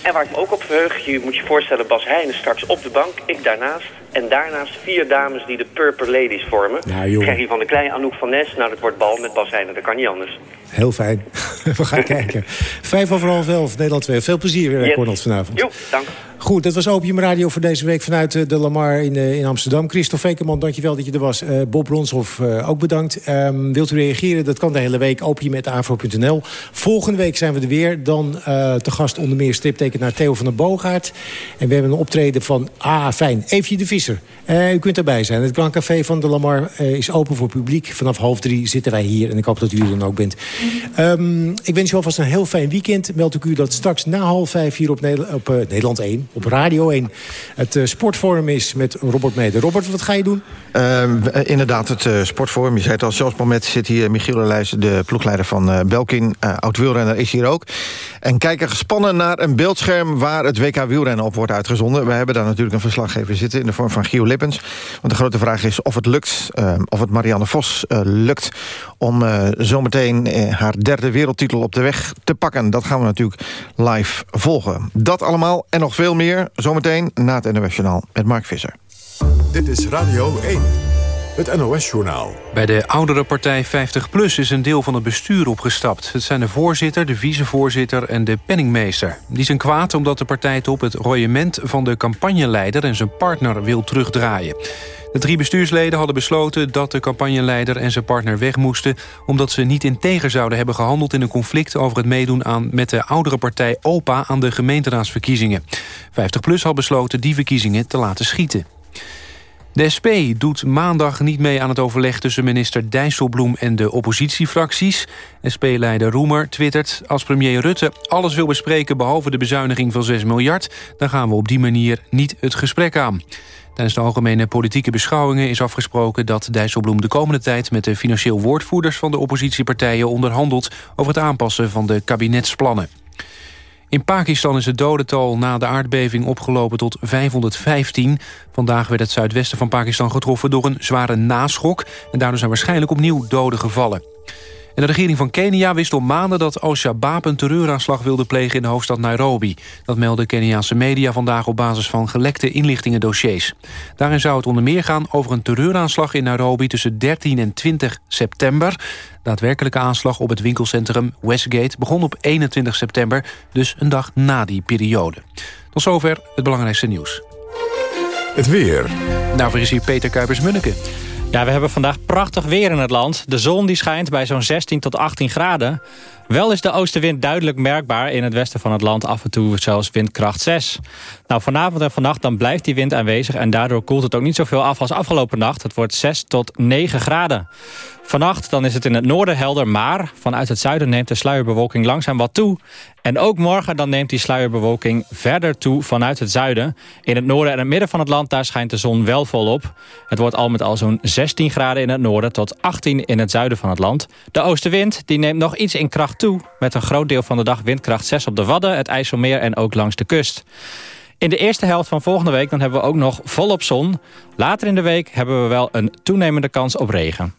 En waar ik me ook op verheug, je moet je voorstellen Bas Heijnen straks op de bank. Ik daarnaast. En daarnaast vier dames die de Purple Ladies vormen. Ja, Gerry van der Klein, Anouk van Nes. Nou, dat wordt bal met Bas Heijnen. Dat kan niet anders. Heel fijn. We gaan kijken. Vijf over half elf, Nederland 2. Veel plezier, yes. Cornel, vanavond. Jo, dank. Goed, dat was Opium Radio voor deze week vanuit eh, de Lamar in, uh, in Amsterdam. Christophe Vekerman, dankjewel dat je er was. Uh, Bob Ronshoff, uh, ook bedankt. Um, wilt u reageren? Dat kan de hele week. Opium.avro.nl. Volgende week zijn we er weer. Dan te gast onder meer striptekenaar Theo van der Boogaard. En we hebben een optreden van... Ah, fijn. Eefje de Visser. u kunt erbij zijn. Het Grand Café van de Lamar is open voor publiek. Vanaf half drie zitten wij hier. En ik hoop dat u er dan ook bent. Um, ik wens u alvast een heel fijn weekend. Meld ik u dat straks na half vijf hier op, Nederland, op Nederland 1 op Radio 1 het uh, sportforum is met Robert Mede. Robert, wat ga je doen? Uh, inderdaad, het uh, sportforum. Je zei het al, zelfs moment zit hier Michiel de ploegleider van Belkin. oud-wielrenner is hier ook. En kijken gespannen naar een beeldscherm waar het WK wielrennen op wordt uitgezonden. We hebben daar natuurlijk een verslaggever zitten in de vorm van Gio Lippens. Want de grote vraag is of het lukt, of het Marianne Vos lukt... om zometeen haar derde wereldtitel op de weg te pakken. Dat gaan we natuurlijk live volgen. Dat allemaal en nog veel meer zometeen na het NOS Journaal met Mark Visser. Dit is Radio 1. Het NOS-journaal. Bij de oudere partij 50PLUS is een deel van het bestuur opgestapt. Het zijn de voorzitter, de vicevoorzitter en de penningmeester. Die zijn kwaad omdat de partij het op het royement van de campagneleider... en zijn partner wil terugdraaien. De drie bestuursleden hadden besloten dat de campagneleider en zijn partner weg moesten... omdat ze niet integer zouden hebben gehandeld in een conflict over het meedoen aan met de oudere partij OPA aan de gemeenteraadsverkiezingen. 50PLUS had besloten die verkiezingen te laten schieten. De SP doet maandag niet mee aan het overleg tussen minister Dijsselbloem en de oppositiefracties. SP-leider Roemer twittert... als premier Rutte alles wil bespreken behalve de bezuiniging van 6 miljard... dan gaan we op die manier niet het gesprek aan. Tijdens de algemene politieke beschouwingen is afgesproken dat Dijsselbloem de komende tijd met de financieel woordvoerders van de oppositiepartijen onderhandelt over het aanpassen van de kabinetsplannen. In Pakistan is het dodental na de aardbeving opgelopen tot 515. Vandaag werd het zuidwesten van Pakistan getroffen door een zware naschok... en daardoor zijn waarschijnlijk opnieuw doden gevallen. En de regering van Kenia wist al maanden dat Al-Shabaab een terreuraanslag wilde plegen in de hoofdstad Nairobi. Dat melden Keniaanse media vandaag op basis van gelekte inlichtingendossiers. Daarin zou het onder meer gaan over een terreuraanslag in Nairobi tussen 13 en 20 september. De daadwerkelijke aanslag op het winkelcentrum Westgate begon op 21 september, dus een dag na die periode. Tot zover het belangrijkste nieuws. Het weer. Daarvoor is hier Peter Kuipers-Munneke. Ja, we hebben vandaag prachtig weer in het land. De zon die schijnt bij zo'n 16 tot 18 graden. Wel is de oostenwind duidelijk merkbaar in het westen van het land. Af en toe zelfs windkracht 6. Nou, vanavond en vannacht dan blijft die wind aanwezig... en daardoor koelt het ook niet zoveel af als afgelopen nacht. Het wordt 6 tot 9 graden. Vannacht dan is het in het noorden helder, maar vanuit het zuiden neemt de sluierbewolking langzaam wat toe. En ook morgen dan neemt die sluierbewolking verder toe vanuit het zuiden. In het noorden en het midden van het land daar schijnt de zon wel volop. Het wordt al met al zo'n 16 graden in het noorden tot 18 in het zuiden van het land. De oostenwind die neemt nog iets in kracht toe. Met een groot deel van de dag windkracht 6 op de Wadden, het IJsselmeer en ook langs de kust. In de eerste helft van volgende week dan hebben we ook nog volop zon. Later in de week hebben we wel een toenemende kans op regen.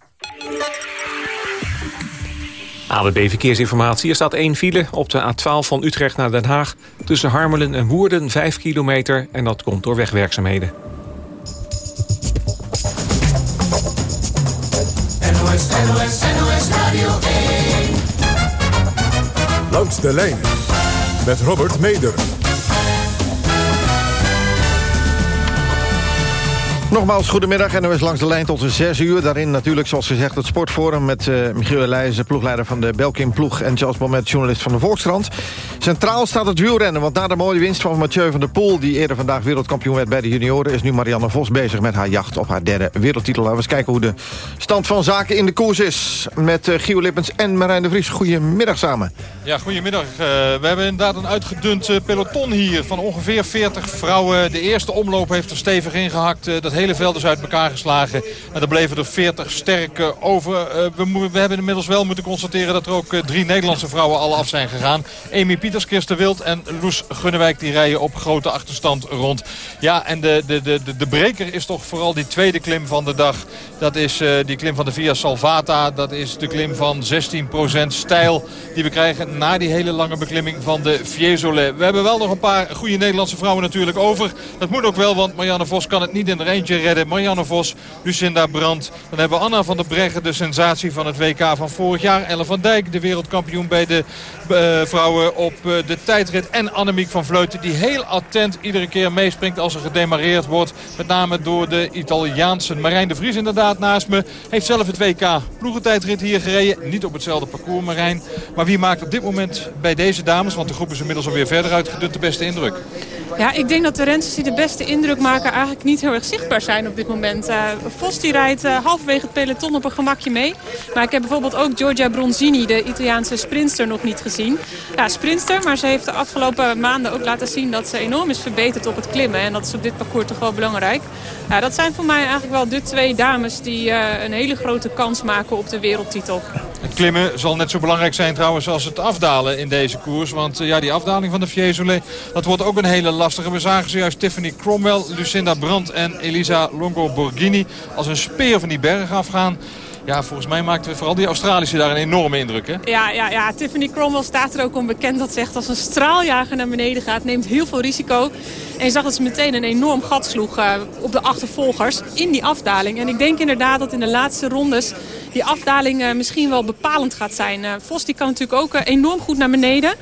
ABB Verkeersinformatie. Er staat één file op de A12 van Utrecht naar Den Haag... tussen Harmelen en Woerden, 5 kilometer. En dat komt door wegwerkzaamheden. NOS, NOS, NOS Radio 1. Langs de lijn met Robert Meder. Nogmaals, goedemiddag en is langs de lijn tot 6 uur. Daarin natuurlijk, zoals gezegd, het sportforum met uh, Michiel Leijzen... ploegleider van de Belkin Ploeg en Charles Moment, journalist van de Volkskrant. Centraal staat het wielrennen, want na de mooie winst van Mathieu van der Poel... die eerder vandaag wereldkampioen werd bij de junioren... is nu Marianne Vos bezig met haar jacht op haar derde wereldtitel. Laten we eens kijken hoe de stand van zaken in de koers is... met uh, Gio Lippens en Marijn de Vries. Goedemiddag samen. Ja, goedemiddag. Uh, we hebben inderdaad een uitgedund peloton hier... van ongeveer 40 vrouwen. De eerste omloop heeft er stevig ingehakt. dat hele veld is uit elkaar geslagen. En er bleven er 40 sterke over. Uh, we, hebben inmiddels wel moeten constateren dat er ook uh, drie Nederlandse vrouwen al af zijn gegaan. Amy Pieters, Kirsten Wild en Loes Gunnewijk die rijden op grote achterstand rond. Ja, en de, de, de, de, breker is toch vooral die tweede klim van de dag. Dat is uh, die klim van de Via Salvata. Dat is de klim van 16% stijl die we krijgen na die hele lange beklimming van de Fiesole. We hebben wel nog een paar goede Nederlandse vrouwen natuurlijk over. Dat moet ook wel, want Marianne Vos kan het niet in de eentje Marianne Vos, Lucinda Brandt. Dan hebben we Anna van der Breggen, de sensatie van het WK van vorig jaar. Ellen van Dijk, de wereldkampioen bij de uh, vrouwen op uh, de tijdrit. En Annemiek van Vleuten, die heel attent iedere keer meespringt als er gedemareerd wordt. Met name door de Italiaanse Marijn de Vries inderdaad naast me. Heeft zelf het WK ploegentijdrit hier gereden. Niet op hetzelfde parcours Marijn. Maar wie maakt op dit moment bij deze dames, want de groep is inmiddels alweer verder uitgedund, de beste indruk? Ja, ik denk dat de rensters die de beste indruk maken eigenlijk niet heel erg zichtbaar zijn op dit moment. Uh, Vos die rijdt uh, halverwege het peloton op een gemakje mee. Maar ik heb bijvoorbeeld ook Giorgia Bronzini, de Italiaanse sprinster, nog niet gezien. Ja, sprinster, maar ze heeft de afgelopen maanden ook laten zien dat ze enorm is verbeterd op het klimmen. En dat is op dit parcours toch wel belangrijk. Ja, dat zijn voor mij eigenlijk wel de twee dames die uh, een hele grote kans maken op de wereldtitel. Het klimmen zal net zo belangrijk zijn trouwens als het afdalen in deze koers. Want ja, die afdaling van de Fiesole, dat wordt ook een hele lastige. We zagen zojuist Tiffany Cromwell, Lucinda Brandt en Elisa Longo Borghini als een speer van die berg afgaan. Ja, volgens mij maakten vooral die Australische daar een enorme indruk, hè? Ja, ja, ja. Tiffany Cromwell staat er ook onbekend dat ze echt als een straaljager naar beneden gaat. Neemt heel veel risico. En je zag dat ze meteen een enorm gat sloeg uh, op de achtervolgers in die afdaling. En ik denk inderdaad dat in de laatste rondes die afdaling uh, misschien wel bepalend gaat zijn. Uh, Vos die kan natuurlijk ook enorm goed naar beneden.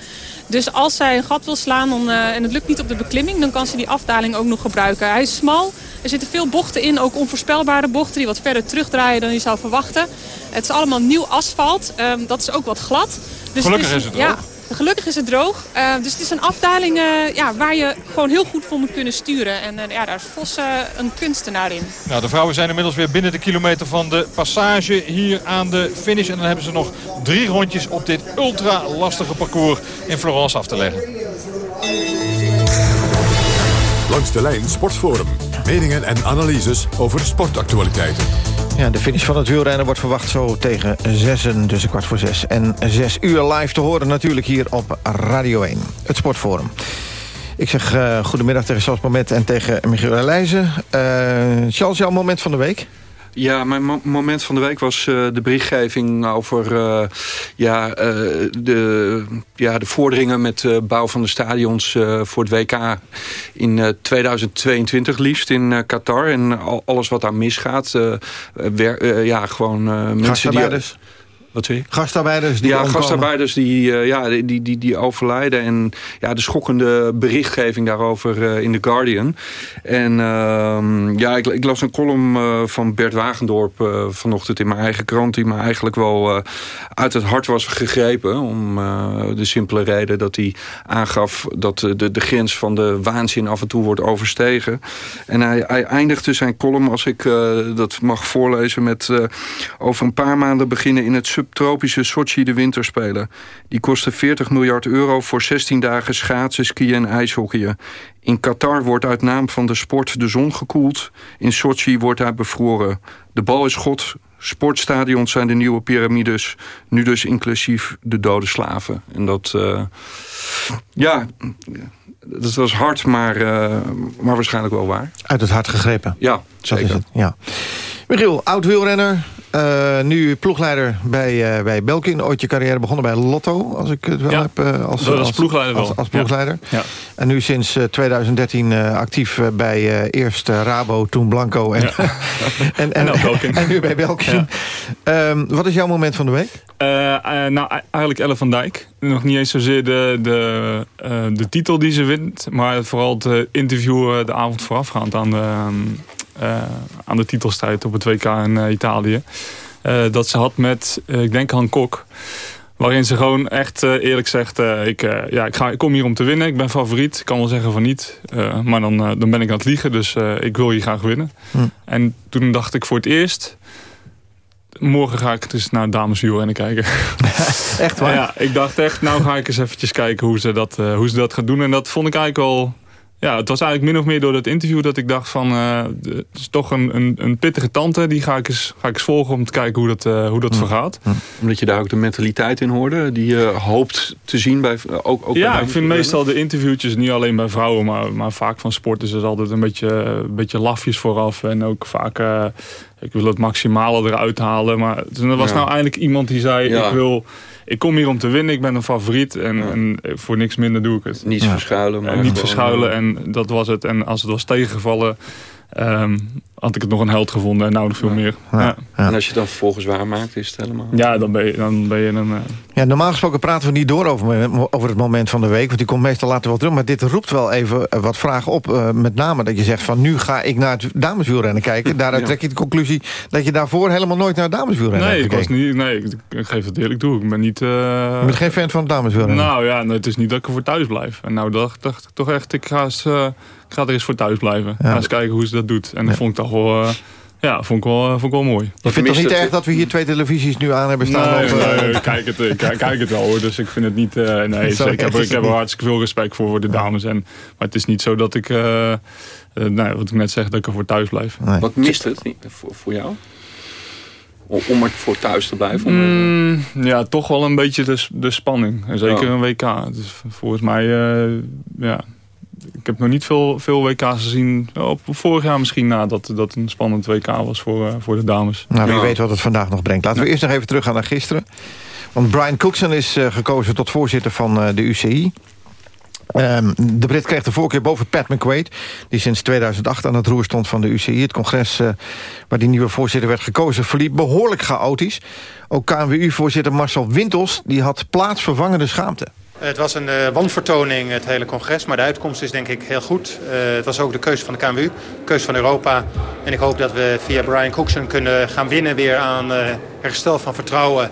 Dus als zij een gat wil slaan dan, uh, en het lukt niet op de beklimming... dan kan ze die afdaling ook nog gebruiken. Hij is smal, er zitten veel bochten in, ook onvoorspelbare bochten... die wat verder terugdraaien dan je zou verwachten. Het is allemaal nieuw asfalt, uh, dat is ook wat glad. Dus Gelukkig het is, is het ja, Gelukkig is het droog. Uh, dus het is een afdaling uh, ja, waar je gewoon heel goed voor moet kunnen sturen. En uh, ja, daar is Vos een kunstenaar in. Nou, de vrouwen zijn inmiddels weer binnen de kilometer van de passage hier aan de finish. En dan hebben ze nog drie rondjes op dit ultra lastige parcours in Florence af te leggen. Langs de lijn Sportforum. Meningen en analyses over sportactualiteiten. Ja, de finish van het wielrennen wordt verwacht zo tegen zessen, dus een kwart voor zes. En zes uur live te horen natuurlijk hier op Radio 1, het Sportforum. Ik zeg uh, goedemiddag tegen Charles Moment en tegen Michiel Leijzen. Uh, Charles, jouw moment van de week? Ja, mijn mo moment van de week was uh, de berichtgeving over uh, ja, uh, de, ja, de vorderingen met de bouw van de stadions voor het WK in 2022 liefst in Qatar. En al, alles wat daar misgaat. Ja, gewoon mensen die... Wat zie je? Gastarbeiders die Ja, gastarbeiders die, uh, ja, die, die, die overlijden. En ja, de schokkende berichtgeving daarover uh, in The Guardian. En uh, ja, ik, ik, las een column uh, van Bert Wagendorp vanochtend in mijn eigen krant... die me eigenlijk wel uit het hart was gegrepen. Om de simpele reden dat hij aangaf dat de, de grens van de waanzin af en toe wordt overstegen. En hij, hij eindigde zijn column, als ik dat mag voorlezen... met over een paar maanden beginnen in het subtropische Sochi de winterspelen. Die kosten 40 miljard euro voor 16 dagen schaatsen, skiën en ijshockeyen. In Qatar wordt uit naam van de sport de zon gekoeld. In Sochi wordt hij bevroren. De bal is god. Sportstadions zijn de nieuwe piramides. Nu dus inclusief de dode slaven. En dat... Uh, ja... Dat was hard, maar, uh, maar waarschijnlijk wel waar. Uit het hart gegrepen. Ja, zeker. Het, ja. Michiel, oud wielrenner. Uh, nu ploegleider bij, uh, bij Belkin. Ooit je carrière begonnen bij Lotto, als ik het wel ja, heb. Uh, als, als, als, ploegleider als, als ploegleider. Ja. Ja. En nu sinds 2013 actief bij eerst Rabo, toen Blanco. En, en, en, en, en, nu bij Belkin. Um, wat is jouw moment van de week? nou, eigenlijk Elle van Dijk. Nog niet eens zozeer de, de, de titel die ze wint. Maar vooral het interview de avond voorafgaand aan de... Um, uh, aan de titelstrijd op het WK in uh, Italië. Uh, dat ze had met, ik denk Han Kok. Waarin ze gewoon echt eerlijk zegt, ik, ja, ik, ga, ik kom hier om te winnen. Ik ben favoriet. Ik kan wel zeggen van niet. maar dan, dan ben ik aan het liegen. Dus ik wil hier graag winnen. Hm. En toen dacht ik voor het eerst... Morgen ga ik dus naar dameswielrennen kijken. echt waar? ja, ik dacht echt, nou ga ik eens eventjes kijken hoe ze dat, hoe ze dat gaat doen. En dat vond ik eigenlijk al ja, het was eigenlijk min of meer door dat interview dat ik dacht van... Uh, het is toch een, een, een, pittige tante, die ga ik eens, ga ik eens volgen om te kijken hoe dat, uh, hoe dat mm. vergaat. Mm. Omdat je daar ook de mentaliteit in hoorde, die je hoopt te zien bij... Ook, ook ja, bij ik vind meestal de interviewtjes, niet alleen bij vrouwen, maar, maar vaak van sport is het altijd een beetje, een beetje lafjes vooraf. En ook vaak, uh, ik wil het maximale eruit halen. Maar er was ja. nou eindelijk iemand die zei, ja. ik wil... Ik kom hier om te winnen, ik ben een favoriet en, ja. en voor niks minder doe ik het. Niet ja. verschuilen. Maar en niet verschuilen en dat was het. En als het was tegengevallen, ehm, had ik het nog een held gevonden en nou nog veel meer. Ja. En als je het dan vervolgens waarmaakt, is het helemaal... Ja, dan ben je, dan ben je een... Uh... Ja, normaal gesproken praten we niet door over, over het moment van de week. Want die komt meestal later wel terug. Maar dit roept wel even eh, wat vragen op. Uh, met name dat je zegt van nu ga ik naar het dameswielrennen kijken. Daaruit trek je de conclusie dat je daarvoor helemaal nooit naar het dameswielrennen nee, hebt ik was niet, Nee, ik geef het eerlijk toe. Ik ben niet... Uh... Je bent geen fan van het dameswielrennen? Nou ja, het is niet dat ik er voor thuis blijf. En nou dacht, dacht ik toch echt, ik ga, eens, uh, ga er eens voor thuis blijven. Ja. Ga eens kijken hoe ze dat doet. En dat vond ik toch wel... Ja, vond ik wel, vond ik wel mooi. Je vindt het toch niet erg dat we hier twee televisies nu aan hebben staan? Nee, op, nee, kijk, het, ik, kijk het wel hoor. Dus ik vind het niet... Uh, nee, ik heb, ik heb er hartstikke veel respect voor, voor de dames. En, maar het is niet zo dat ik... Uh, uh, nou, wat ik net zeg, dat ik er voor thuis blijf. Nee. Wat mist het voor, voor jou? Om er voor thuis te blijven? Mm, ja, toch wel een beetje de, de spanning. En zeker een WK. Dus volgens mij... ja, ik heb nog niet veel, veel WK's gezien. Op vorig jaar misschien na dat dat een spannend WK was voor, uh, voor de dames. Nou, wie weet wat het vandaag nog brengt. Laten we eerst nog even teruggaan naar gisteren. Want Brian Cookson is uh, gekozen tot voorzitter van uh, de UCI. Um, de Brit kreeg de voorkeur boven Pat McQuaid... die sinds 2008 aan het roer stond van de UCI. Het congres uh, waar die nieuwe voorzitter werd gekozen... verliep behoorlijk chaotisch. Ook KNWU-voorzitter Marcel Wintels die had plaatsvervangende schaamte. Het was een uh, het hele congres. Maar de uitkomst is denk ik heel goed. Uh, het was ook de keuze van de KMU, keuze van Europa. En ik hoop dat we via Brian Cookson kunnen gaan winnen weer aan uh, herstel van vertrouwen.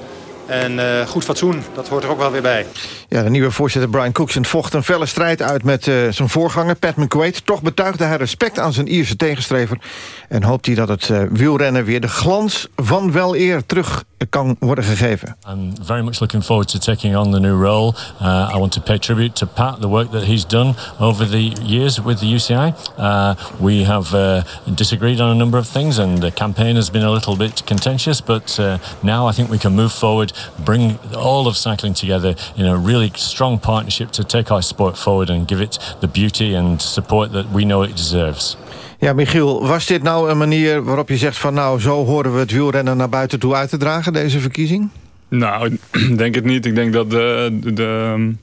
En uh, goed fatsoen, dat hoort er ook wel weer bij. Ja, de nieuwe voorzitter Brian Cookson vocht een felle strijd uit met uh, zijn voorganger Pat McQuaid. Toch betuigde hij respect aan zijn Ierse tegenstrever. En hoopt hij dat het uh, wielrennen weer de glans van wel eer terug kan worden gegeven. I'm very much looking forward to taking on the new role. Uh, I want to pay tribute to Pat, the work that he's done over the years with the UCI. Uh, we have uh, disagreed on a number of things and the campaign has been a little bit contentious, but uh, now I think we can move forward, bring all of cycling together in a really strong partnership to take our sport forward and give it the beauty and support that we know it deserves. Ja, Michiel, was dit nou een manier waarop je zegt van... nou, zo horen we het wielrennen naar buiten toe uit te dragen, deze verkiezing? Nou, ik denk het niet. Ik denk dat de, de, de um,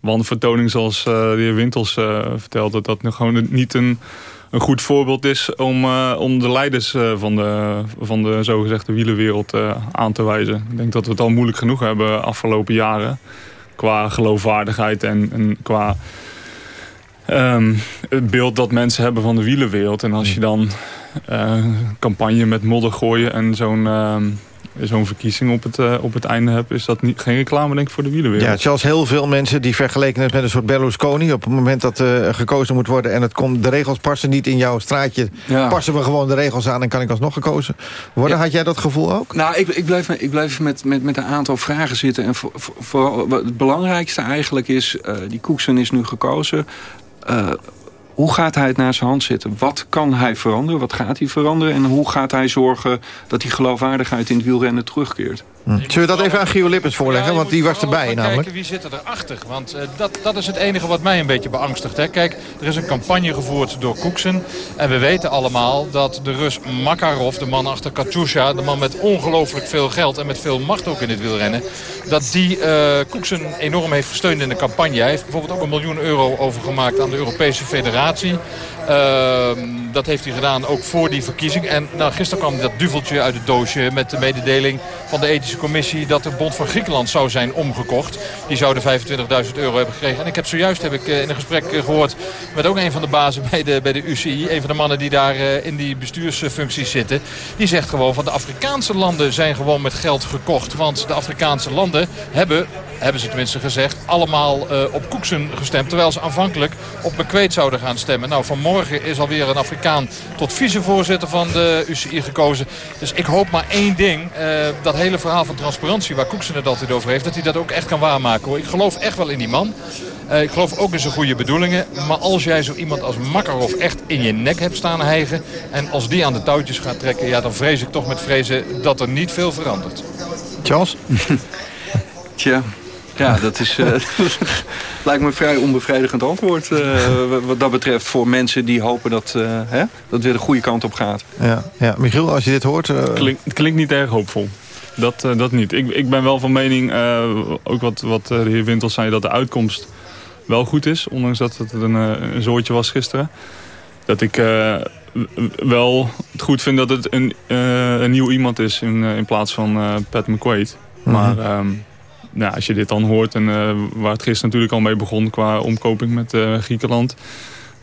wanvertoning zoals uh, de heer Wintels uh, vertelt... dat dat gewoon niet een, een goed voorbeeld is om, uh, om de leiders van, de, van de zogezegde wielenwereld aan te wijzen. Ik denk dat we het al moeilijk genoeg hebben afgelopen jaren... qua geloofwaardigheid en, qua um, het beeld dat mensen hebben van de wielenwereld. En als je dan uh, campagne met modder gooien en zo'n uh, zo'n verkiezing op het, uh, op het einde hebt... is dat niet, geen reclame denk ik voor de wielenwereld. Ja, zoals heel veel mensen die vergeleken het met een soort Berlusconi... op het moment dat uh, gekozen moet worden en het komt, de regels passen niet in jouw straatje... Ja. passen we gewoon de regels aan en kan ik alsnog gekozen worden. Ja. Had jij dat gevoel ook? Nou, ik, ik blijf, ik blijf met, met, met een aantal vragen zitten. En voor, voor, het belangrijkste eigenlijk is, uh, die Koeksen is nu gekozen... Hoe gaat hij het naar zijn hand zetten? Wat kan hij veranderen? Wat gaat hij veranderen? En hoe gaat hij zorgen dat die geloofwaardigheid in het wielrennen terugkeert? Hm. Zullen we dat even aan Gio Lippens voorleggen? Ja, want die was erbij namelijk. kijken wie zit er erachter. Want uh, dat, dat is het enige wat mij een beetje beangstigt. Hè. Kijk, er is een campagne gevoerd door Koeksen. En we weten allemaal dat de Rus Makarov, de man achter Katusha... de man met ongelooflijk veel geld en met veel macht ook in het wielrennen... dat die uh, Koeksen enorm heeft gesteund in de campagne. Hij heeft bijvoorbeeld ook een miljoen euro overgemaakt aan de Europese Federatie... Uh, dat heeft hij gedaan ook voor die verkiezing. En nou, gisteren kwam dat duveltje uit het doosje met de mededeling van de ethische commissie... dat de Bond van Griekenland zou zijn omgekocht. Die zouden 25.000 euro hebben gekregen. En ik heb zojuist heb ik, in een gesprek gehoord met ook een van de bazen bij de, bij de UCI... een van de mannen die daar uh, in die bestuursfuncties zitten... die zegt gewoon van de Afrikaanse landen zijn gewoon met geld gekocht. Want de Afrikaanse landen hebben hebben ze tenminste gezegd, allemaal uh, op Koeksen gestemd. Terwijl ze aanvankelijk op McQuaid zouden gaan stemmen. Nou, vanmorgen is alweer een Afrikaan tot vicevoorzitter van de UCI gekozen. Dus ik hoop maar één ding. Uh, dat hele verhaal van transparantie waar Koeksen het altijd over heeft. Dat hij dat ook echt kan waarmaken. Hoor. Ik geloof echt wel in die man. Uh, ik geloof ook in zijn goede bedoelingen. Maar als jij zo iemand als Makarov echt in je nek hebt staan hijgen... en als die aan de touwtjes gaat trekken... ja, dan vrees ik toch met vrezen dat er niet veel verandert. Charles? Tja, ja, dat is, uh, lijkt me een vrij onbevredigend antwoord uh, wat dat betreft voor mensen die hopen dat, uh, hè, dat weer de goede kant op gaat. Ja, ja. Michiel, als je dit hoort... Klink, het klinkt niet erg hoopvol. Dat, dat niet. Ik, ik ben wel van mening, ook wat, wat de heer Wintels zei, dat de uitkomst wel goed is. Ondanks dat het een, een zoortje was gisteren. Dat ik wel het goed vind dat het een, een nieuw iemand is in, in plaats van Pat McQuaid. Mhm. Maar ehm, nou, als je dit dan hoort en waar het gisteren natuurlijk al mee begon qua omkoping met Griekenland...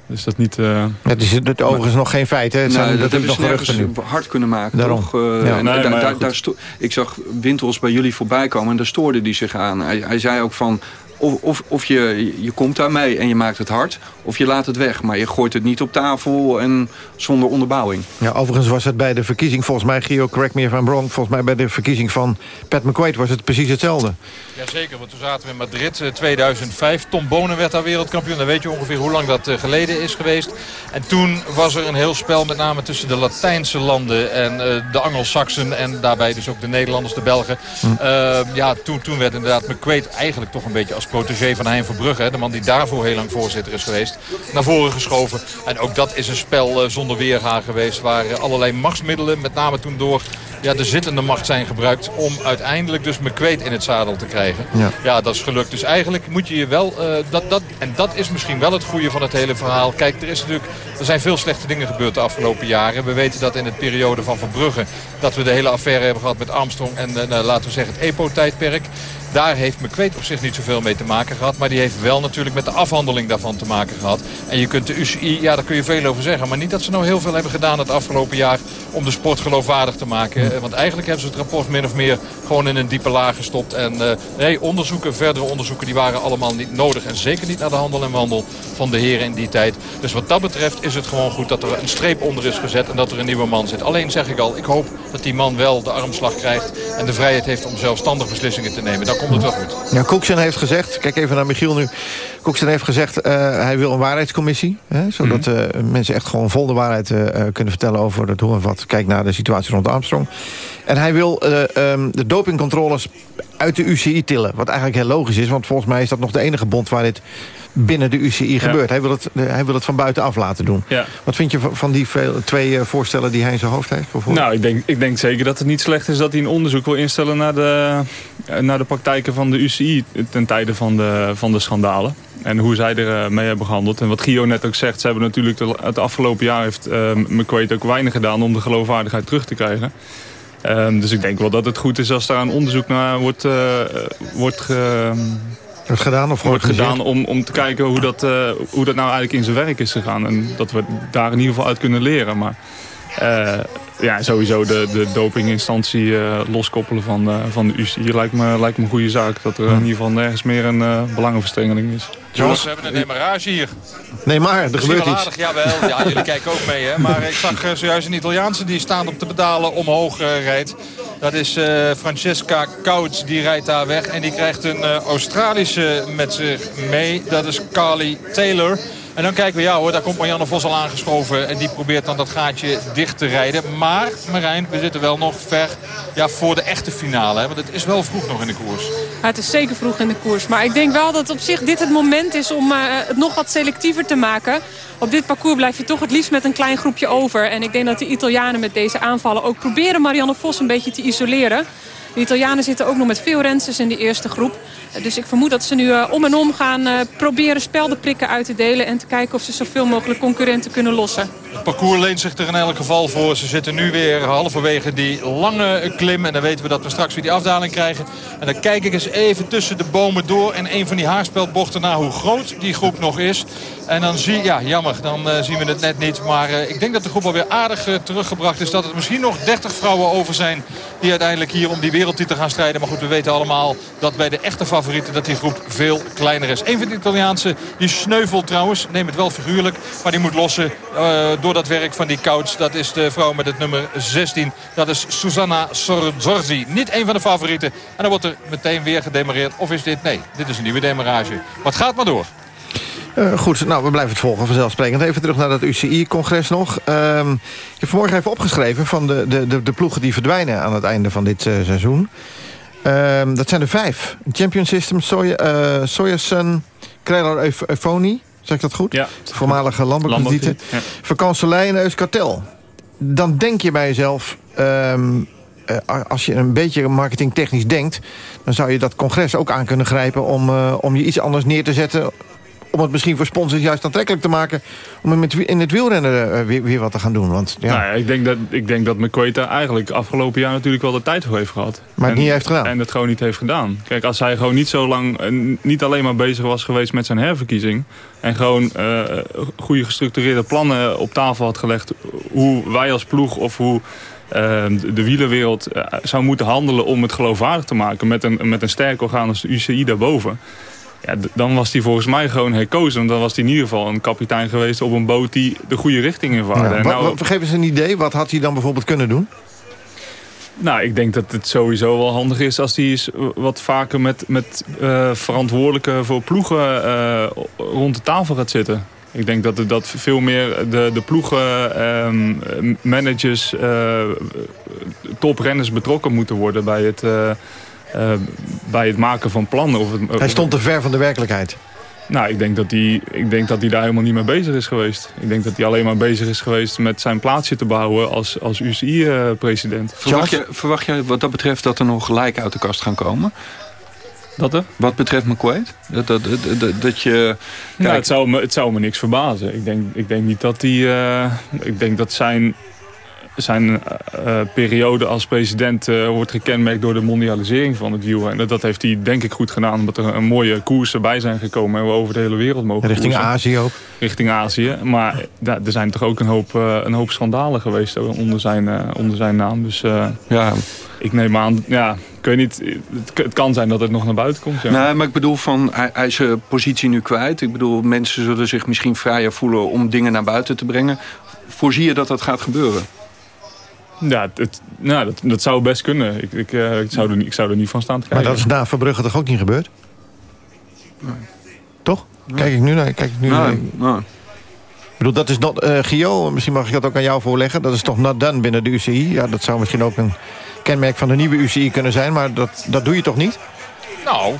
Dus dat niet... Uh... Het is het overigens nog geen feit, hè? Het nou, zijn, dat, dat hebben ze nergens nu. hard kunnen maken, Daarom. toch? Ja. en Nee, da- daar- ik zag Wintels bij jullie voorbij komen en daar stoorde hij zich aan. Hij, hij zei ook van, of, of, of je, je komt daarmee en je maakt het hard... of je laat het weg, maar je gooit het niet op tafel en zonder onderbouwing. Ja, overigens was het bij de verkiezing, volgens mij, Gio, correct me if I'm wrong... volgens mij bij de verkiezing van Pat McQuaid was het precies hetzelfde. Jazeker, want toen zaten we in Madrid eh, 2005. Tom Bonen werd daar wereldkampioen. Dan weet je ongeveer hoe lang dat eh, geleden is geweest. En toen was er een heel spel met name tussen de Latijnse landen en eh, de Angelsaksen. En daarbij dus ook de Nederlanders, de Belgen. Eh, ja, toen, toen werd inderdaad McQuaid eigenlijk toch een beetje als protégé van Hein Verbrugge. hè, De man die daarvoor heel lang voorzitter is geweest. Naar voren geschoven. En ook dat is een spel eh, zonder weerga geweest. Waar eh, allerlei machtsmiddelen, met name toen door ja, de zittende macht zijn gebruikt. Om uiteindelijk dus McQuaid in het zadel te krijgen. Ja. Ja, dat is gelukt. Dus eigenlijk moet je je wel... eh, dat, dat, en dat is misschien wel het goede van het hele verhaal. Kijk, er, is natuurlijk, er zijn veel slechte dingen gebeurd de afgelopen jaren. We weten dat in het periode van Verbrugge... dat we de hele affaire hebben gehad met Armstrong... en nou, laten we zeggen het EPO-tijdperk. Daar heeft McQuaid op zich niet zoveel mee te maken gehad. Maar die heeft wel natuurlijk met de afhandeling daarvan te maken gehad. En je kunt de UCI, ja daar kun je veel over zeggen. Maar niet dat ze nou heel veel hebben gedaan het afgelopen jaar om de sport geloofwaardig te maken. Want eigenlijk hebben ze het rapport min of meer gewoon in een diepe laag gestopt. En eh, nee, onderzoeken, verdere onderzoeken, die waren allemaal niet nodig. En zeker niet naar de handel en wandel van de heren in die tijd. Dus wat dat betreft is het gewoon goed dat er een streep onder is gezet en dat er een nieuwe man zit. Alleen zeg ik al, ik hoop dat die man wel de armslag krijgt en de vrijheid heeft om zelfstandig beslissingen te nemen. Komt het wel goed. Ja, Koeksen heeft gezegd, kijk even naar Michiel nu. Koeksen heeft gezegd, eh, hij wil een waarheidscommissie. Hè, zodat Mhm. eh, mensen echt gewoon vol de waarheid eh, kunnen vertellen over het hoe en wat. Kijk naar de situatie rond Armstrong. En hij wil eh, ehm, de dopingcontroles uit de UCI tillen. Wat eigenlijk heel logisch is, want volgens mij is dat nog de enige bond waar dit binnen de UCI gebeurt. Hij wil, het, eh, hij wil het van buitenaf laten doen. Ja. Wat vind je van, die veel, twee eh, voorstellen die hij in zijn hoofd heeft? bijvoorbeeld? Nou, ik denk, ik denk zeker dat het niet slecht is dat hij een onderzoek wil instellen naar de, eh, naar de praktijken van de UCI ten tijde van de, van de schandalen. En hoe zij er mee hebben gehandeld. En wat Gio net ook zegt, ze hebben natuurlijk de- het afgelopen jaar heeft uh, McQuaid ook weinig gedaan om de geloofwaardigheid terug te krijgen. Ehm, dus ik denk wel dat het goed is als daar een onderzoek naar wordt, wordt, ge- Wordt gedaan of wordt gedaan om, om te kijken hoe dat, eh, hoe dat nou eigenlijk in zijn werk is gegaan. En dat we daar in ieder geval uit kunnen leren. Maar ja, sowieso de, de dopinginstantie eh, loskoppelen van, eh, van de UCI lijkt me, lijkt me een goede zaak. Dat er in ieder geval nergens meer een eh, belangenverstrengeling is. Jongens, we hebben een demarrage hier. Nee, maar er gebeurt iets. aardig, jawel. Ja, jullie kijken ook mee, hè. Maar ik zag eh, zojuist een Italiaanse die staan op de pedalen omhoog eh, rijdt. Dat is eh, Francesca Couts, die rijdt daar weg. En die krijgt een eh, Australische met zich mee. Dat is Carly Taylor. En dan kijken we, ja hoor, daar komt Marianne Vos al aangeschoven. En die probeert dan dat gaatje dicht te rijden. Maar, Marijn, we zitten wel nog ver ja, voor de echte finale. Hè? Want het is wel vroeg nog in de koers. Ja, het is zeker vroeg in de koers. Maar ik denk wel dat op zich dit het moment is om eh, het nog wat selectiever te maken. Op dit parcours blijf je toch het liefst met een klein groepje over. En ik denk dat de Italianen met deze aanvallen ook proberen Marianne Vos een beetje te isoleren. De Italianen zitten ook nog met veel rensters in die eerste groep. Dus ik vermoed dat ze nu eh, om en om gaan eh, proberen speldenprikken uit te delen... en te kijken of ze zoveel mogelijk concurrenten kunnen lossen. Het parcours leent zich er in elk geval voor. Ze zitten nu weer halverwege die lange klim. En dan weten we dat we straks weer die afdaling krijgen. En dan kijk ik eens even tussen de bomen door. En een van die haarspelbochten naar hoe groot die groep nog is. En dan zie ja jammer, dan eh, zien we het net niet. Maar ik denk dat de groep alweer aardig teruggebracht is. Dat het misschien nog 30 vrouwen over zijn die uiteindelijk hier om die wereldtitel gaan strijden. Maar goed, we weten allemaal dat bij de echte favorieten dat die groep veel kleiner is. Een van de Italiaanse, die sneuvelt trouwens. Neem het wel figuurlijk, maar die moet lossen eh, door dat werk van die couch. Dat is de vrouw met het nummer 16. Dat is Susanna Sorzorzi. Niet een van de favorieten. En dan wordt er meteen weer gedemareerd. Of is dit? Nee, dit is een nieuwe demarage. Het gaat maar door. Eh, goed, nou, we blijven het volgen vanzelfsprekend. Even terug naar dat UCI-congres nog. Ehm, ik heb vanmorgen even opgeschreven van de, de, de, de ploegen die verdwijnen... aan het einde van dit eh, seizoen. Ehm, dat zijn er vijf. Champion System, Soja, eh Sojasun. Zeg ik dat goed? Ja. De voormalige landbouwkredieten. Landbouwkrediet, ja. En Euskartel. Dan denk je bij jezelf... ehm, eh, als je een beetje marketingtechnisch denkt... dan zou je dat congres ook aan kunnen grijpen... om, eh, om je iets anders neer te zetten om het misschien voor sponsors juist aantrekkelijk te maken... om in het wielrennen weer, weer wat te gaan doen. Want, ja. Nou ja, ik, denk dat, ik denk dat McQuaid eigenlijk afgelopen jaar natuurlijk wel de tijd voor heeft gehad. Maar het niet heeft gedaan. En het gewoon niet heeft gedaan. Kijk, als hij gewoon niet zo lang, niet alleen maar bezig was geweest met zijn herverkiezing... en gewoon goede gestructureerde plannen op tafel had gelegd... hoe wij als ploeg of hoe Ehm, de wielerwereld eh, zou moeten handelen om het geloofwaardig te maken... met een, met een sterk orgaan als de UCI daarboven... Ja, dan was hij volgens mij gewoon herkozen. Dan was hij in ieder geval een kapitein geweest op een boot die de goede richting in vaarde. Ja, nou, geef eens een idee, wat had hij dan bijvoorbeeld kunnen doen? Nou, ik denk dat het sowieso wel handig is als hij wat vaker met, met uh, verantwoordelijke voor ploegen uh, rond de tafel gaat zitten. Ik denk dat, dat veel meer de, de ploegen, ehm, managers, uh, toprenners betrokken moeten worden bij het, uh, uh, bij het maken van plannen. Of het, hij stond te ver van de werkelijkheid. Nou, ik denk, dat hij, ik denk dat hij daar helemaal niet mee bezig is geweest. Ik denk dat hij alleen maar bezig is geweest met zijn plaatsje te bouwen als, als UCI-president. verwacht, je, verwacht je wat dat betreft dat er nog gelijk uit de kast gaan komen? Dat er? Wat betreft McQuaid? Dat, dat, dat, dat je... Nou, het, zou me, het zou me niks verbazen. Ik denk, ik denk niet dat hij... Uh, ik denk dat zijn zijn uh, periode als president uh, wordt gekenmerkt door de mondialisering van het wielrennen. Dat heeft hij denk ik goed gedaan, omdat er een mooie koersen bij zijn gekomen en we over de hele wereld mogen Richting Azië ook? Richting Azië. Maar er zijn toch ook een hoop, een hoop schandalen geweest onder zijn, onder zijn naam. Dus ja, ik neem aan, ja, ik weet niet, het, kan zijn dat het nog naar buiten komt. Ja. Nee, maar ik bedoel van, hij, hij is zijn positie nu kwijt. Ik bedoel, mensen zullen zich misschien vrijer voelen om dingen naar buiten te brengen. Voorzie je dat dat gaat gebeuren? Ja, het, nou, dat, dat zou best kunnen. Ik, ik, uh, ik, zou er, ik zou er niet van staan te kijken. Maar dat is na Verbrugge toch ook niet gebeurd? Nee. Toch? Kijk ik nu naar... Kijk ik nu nee, naar... Ik bedoel, dat is not, uh, Gio, misschien mag ik dat ook aan jou voorleggen. Dat is toch not done binnen de UCI. Ja, dat zou misschien ook een kenmerk van de nieuwe UCI kunnen zijn. Maar dat, dat doe je toch niet? Nou,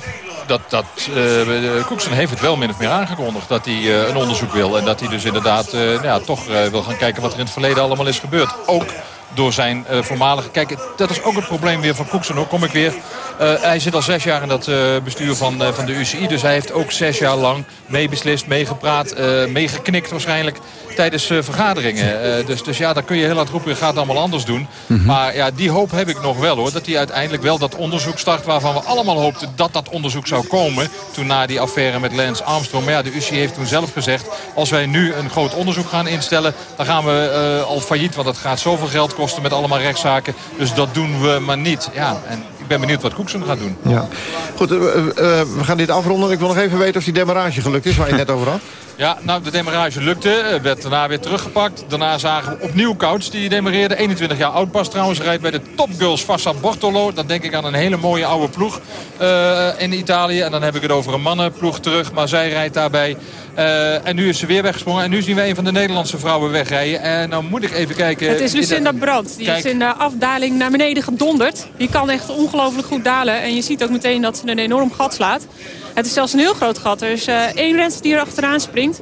dat, dat, uh, Koeksen heeft het wel min of meer aangekondigd dat hij uh, een onderzoek wil. En dat hij dus inderdaad uh, ja, toch wil gaan kijken wat er in het verleden allemaal is gebeurd. Ook door zijn uh, voormalige... Kijk, dat is ook het probleem weer van Koeksen. Hoor. Kom ik weer. Uh, hij zit al zes jaar in dat uh, bestuur van, van de UCI. Dus hij heeft ook zes jaar lang meebeslist, meegepraat, meegeknikt waarschijnlijk tijdens vergaderingen. dus, dus ja, dan kun je heel hard roepen, je gaat het allemaal anders doen. Mm -hmm. Maar ja, die hoop heb ik nog wel hoor. Dat hij uiteindelijk wel dat onderzoek start waarvan we allemaal hoopten dat dat onderzoek zou komen. Toen na die affaire met Lance Armstrong. Maar ja, de UCI heeft toen zelf gezegd, als wij nu een groot onderzoek gaan instellen, dan gaan we al failliet. Want het gaat zoveel geld met allemaal rechtszaken. Dus dat doen we maar niet. Ja, en ik ben benieuwd wat Koeksen gaat doen. Ja. Goed, uh, uh, we gaan dit afronden. Ik wil nog even weten of die demarrage gelukt is, waar je net over had. Ja, nou, de demarrage lukte. Werd daarna weer teruggepakt. Daarna zagen we opnieuw Couch die demareerde. 21 jaar oud pas trouwens. Rijdt bij de topgirls Fassa Bortolo. Dan denk ik aan een hele mooie oude ploeg uh, in Italië. En dan heb ik het over een mannenploeg terug. Maar zij rijdt daarbij. Uh, en nu is ze weer weggesprongen. En nu zien we een van de Nederlandse vrouwen wegrijden. En dan moet ik even kijken... Het is Lucinda Brandt. Die Kijk. is in de afdaling naar beneden gedonderd. Die kan echt ongelooflijk goed dalen. En je ziet ook meteen dat ze een enorm gat slaat. Het is zelfs een heel groot gat. Er is uh, één renster die er achteraan springt.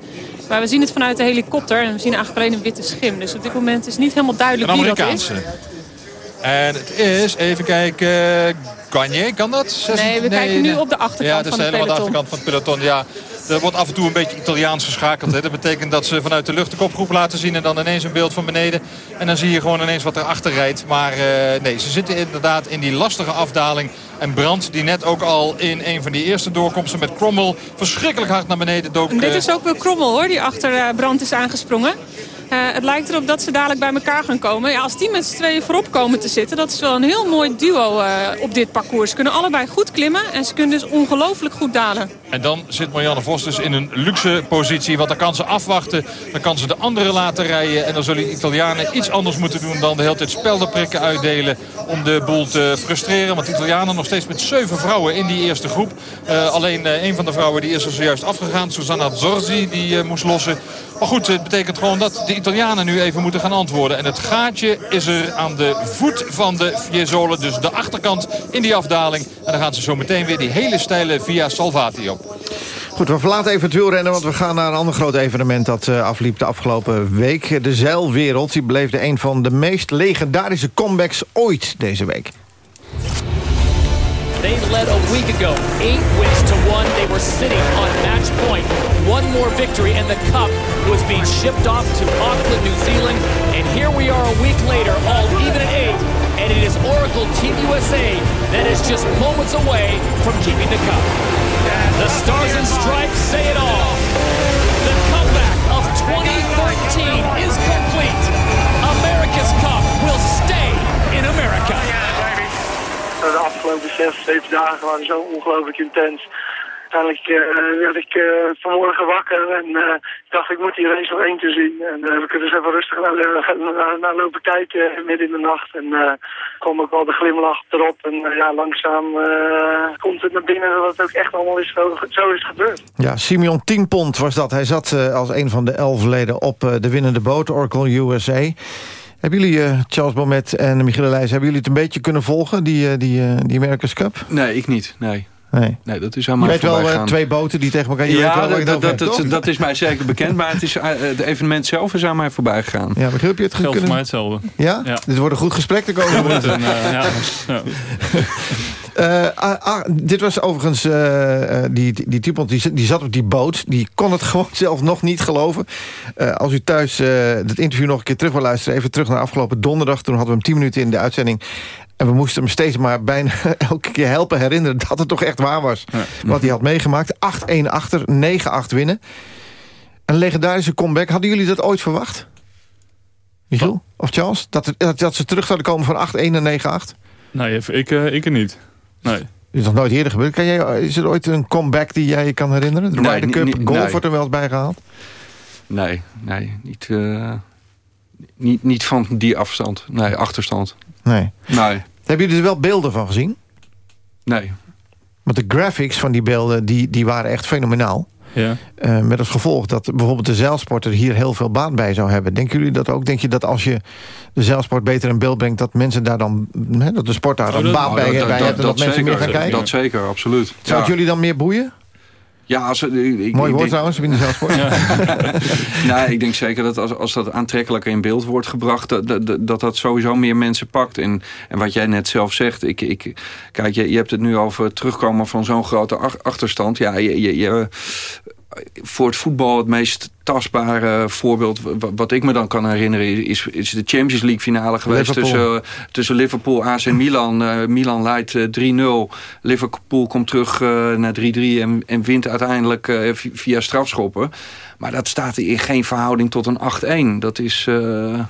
Maar we zien het vanuit de helikopter. En we zien eigenlijk alleen een witte schim. Dus op dit moment is niet helemaal duidelijk wie dat is. En het is, even kijken, Gagne, kan dat? Nee, we kijken nu op de achterkant ja, van het helemaal peloton. de achterkant van het peloton. Ja, er wordt af en toe een beetje Italiaans geschakeld. Hè. Dat betekent dat ze vanuit de lucht de kopgroep laten zien en dan ineens een beeld van beneden. En dan zie je gewoon ineens wat erachter rijdt. Maar uh, nee, ze zitten inderdaad in die lastige afdaling. En Brandt, die net ook al in een van die eerste doorkomsten met Krommel verschrikkelijk hard naar beneden dook. En dit is ook wel Krommel hoor, die achter uh, Brandt is aangesprongen. Uh, het lijkt erop dat ze dadelijk bij elkaar gaan komen. Ja, als die met z'n tweeën voorop komen te zitten... dat is wel een heel mooi duo uh, op dit parcours. Ze kunnen allebei goed klimmen en ze kunnen dus ongelooflijk goed dalen. En dan zit Marianne Vos dus in een luxe positie. Want dan kan ze afwachten, dan kan ze de anderen laten rijden... en dan zullen de Italianen iets anders moeten doen... dan de hele tijd speldenprikken uitdelen om de boel te frustreren. Want de Italianen nog steeds met zeven vrouwen in die eerste groep. Uh, alleen een van de vrouwen die is er zojuist afgegaan. Susanna Zorzi, die moest lossen. Maar goed, het betekent gewoon dat de Italianen nu even moeten gaan antwoorden. En het gaatje is er aan de voet van de Fiesole. Dus de achterkant in die afdaling. En dan gaan ze zo meteen weer die hele steile Via Salvati op. Goed, we verlaten even het wielrennen, want we gaan naar een ander groot evenement... dat uh, afliep de afgelopen week. De zeilwereld die beleefde een van de meest legendarische comebacks ooit deze week. They led a week ago, eight wins to one. They were sitting on match point. one more victory, and the cup was being shipped off to Auckland, New Zealand. And here we are a week later, all even at eight, and it is Oracle Team USA that is just moments away from keeping the cup. The Stars and Stripes say it all. The comeback of 2013 is complete. America's Cup will stay in America. De afgelopen zes, zeven dagen waren zo ongelooflijk intens. Uiteindelijk uh, werd ik uh, vanmorgen wakker en uh, dacht ik moet die race nog één te zien. En daar heb ik er dus even rustig naar, naar, naar lopen kijken midden in de nacht. En kwam ook wel de glimlach erop. En ja, langzaam komt het naar binnen dat het ook echt allemaal is, zo, zo is gebeurd. Ja, Simeon Tienpont was dat. Hij zat als een van de elf leden op de winnende boot, Oracle USA. Hebben jullie, uh, Charles Bomet en Michiel Leijs... hebben jullie het een beetje kunnen volgen, die, die, uh, die America's Cup? Nee, ik niet, nee. Nee. nee, dat is aan mij Je weet wel uh, twee boten die tegen elkaar... Je ja, weet wel dat, dat, dat, dat, is mij zeker bekend. Maar het, is, het evenement zelf is aan mij voorbij gegaan. Ja, begrijp je het? Geldt voor mij hetzelfde. Ja? ja? Dit wordt een goed gesprek te komen. en, ja. ja. Uh, ah, ah, dit was overigens, uh, die, die, die die, die zat op die boot. Die kon het gewoon zelf nog niet geloven. Uh, als u thuis het interview nog een keer terug wil luisteren... even terug naar afgelopen donderdag. Toen hadden we hem 10 minuten in de uitzending. En we moesten hem steeds maar bijna elke keer helpen herinneren... dat het toch echt waar was. Ja. Wat hij had meegemaakt. 8-1 achter, 9-8 winnen. Een legendarische comeback. Hadden jullie dat ooit verwacht? Michiel of Charles? Dat, dat, dat ze terug zouden komen van 8-1 naar 9-8? Nee, ik, ik niet. Nee. Is nog nooit eerder gebeurd. Kan jij, is er ooit een comeback die jij je kan herinneren? De nee, Ryder Cup, golf nee. wordt er wel eens bijgehaald. Nee, nee niet, uh, niet, niet van die afstand. Nee, achterstand. Nee. nee. Hebben jullie er wel beelden van gezien? Nee. Want de graphics van die beelden die, die waren echt fenomenaal. Ja. Uh, met als gevolg dat bijvoorbeeld de zeilsporter hier heel veel baat bij zou hebben. Denken jullie dat ook? Denk je dat als je de zeilsport beter in beeld brengt... dat mensen daar dan, hè, dat de sport daar dan Oh, dat- baat bij, dat- bij dat- hebben... en dat, mensen meer gaan kijken? Dat zeker, absoluut. Zou het jullie dan meer boeien? Ja, als, ik, Mooi ik woord denk- trouwens, binnen de zeilsport. nee, ik denk zeker dat als, als dat aantrekkelijker in beeld wordt gebracht... dat dat, dat, dat sowieso meer mensen pakt. En, en wat jij net zelf zegt... Ik, ik, kijk, je, je hebt het nu over het terugkomen van zo'n grote ach- achterstand. Ja, je, je, je- voor het voetbal het meest tastbare voorbeeld... wa- wat ik me dan kan herinneren... is, is de Champions League finale geweest Liverpool. tussen, tussen Liverpool, AC en Milan. Eh, Milan leidt eh, 3-0. Liverpool komt terug eh, naar 3-3 en, en wint uiteindelijk eh, vi- via strafschoppen. Maar dat staat in geen verhouding tot een 8-1. Dat is... eh,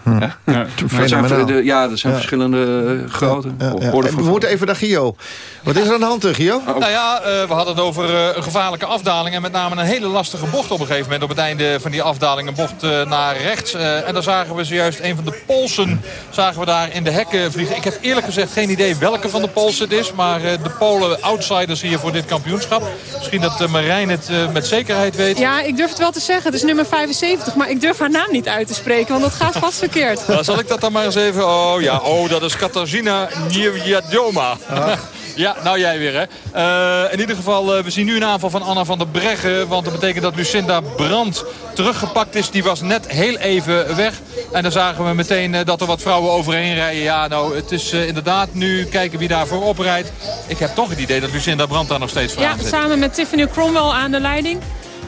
ja. Ja. Dat zijn, de- ja, dat zijn Ja. verschillende grootte. Ja, ja. orde En van we moeten even naar Gio. Wat is er aan de hand, eh, Gio? Nou ja, eh, we hadden het over eh, een gevaarlijke afdaling. En met name een hele lastige bocht op een gegeven moment. Op het einde van die afdaling een bocht eh, naar rechts. Eh, en daar zagen we zojuist een van de Polsen zagen we daar in de hekken vliegen. Ik heb eerlijk gezegd geen idee welke van de Polsen het is. Maar eh, de Polen outsiders hier voor dit kampioenschap. Misschien dat uh, Marijn het eh, met zekerheid weet. Ja, ik durf het wel te zeggen. Het is nummer 75, maar ik durf haar naam niet uit te spreken, want dat gaat vast verkeerd. Nou, zal ik dat dan maar eens even... Oh ja, oh, dat is Katarzyna Niewiadoma. Ja, nou jij weer hè. Eh, in ieder geval, eh, we zien nu een aanval van Anna van der Breggen. Want dat betekent dat Lucinda Brandt teruggepakt is. Die was net heel even weg. En dan zagen we meteen eh, dat er wat vrouwen overheen rijden. Ja, nou, het is inderdaad nu kijken wie daar voorop rijdt. Ik heb toch het idee dat Lucinda Brandt daar nog steeds voor Ja, aan zit. samen met Tiffany Cromwell aan de leiding.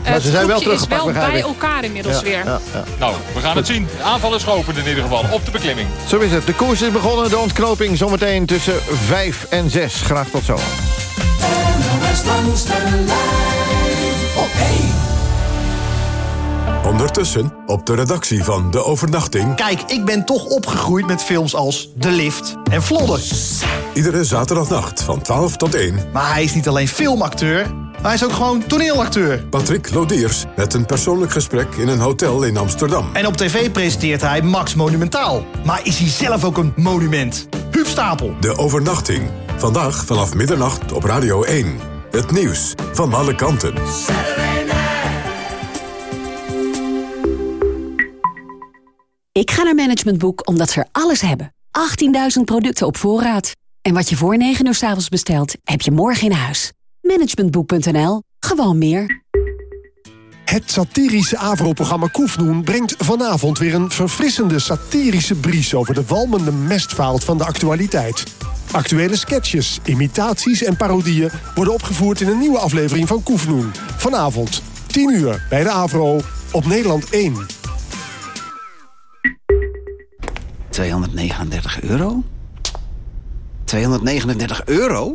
Maar het ze zijn wel groepje is teruggepakt, wel bij ik. elkaar inmiddels Ja, weer. ja, ja. Nou, we gaan het zien. De aanval is geopend in ieder geval. Op de beklimming. Zo is het. De koers is begonnen. De ontknoping zometeen tussen 5 en 6. Graag tot zo. NOS langs de lijn op één. Ondertussen op de redactie van De Overnachting... Kijk, ik ben toch opgegroeid met films als De Lift en Vlodder. iedere zaterdagnacht van 12 tot 1... Maar hij is niet alleen filmacteur, hij is ook gewoon toneelacteur. Patrick Lodiers met een persoonlijk gesprek in een hotel in Amsterdam. En op tv presenteert hij Max Monumentaal. Maar is hij zelf ook een monument? Huub Stapel. De Overnachting. Vandaag vanaf middernacht op Radio 1. Het nieuws van alle kanten. Ik ga naar Management Boek omdat ze er alles hebben. 18.000 producten op voorraad. En wat je voor 9 uur s avonds bestelt, heb je morgen in huis. Managementboek.nl. Gewoon meer. Het satirische AVRO-programma Koefnoen brengt vanavond weer een verfrissende satirische bries over de walmende mestvaalt van de actualiteit. Actuele sketches, imitaties en parodieën worden opgevoerd in een nieuwe aflevering van Koefnoen. Vanavond 10 uur bij de AVRO op Nederland 1. 239 euro? 239 euro?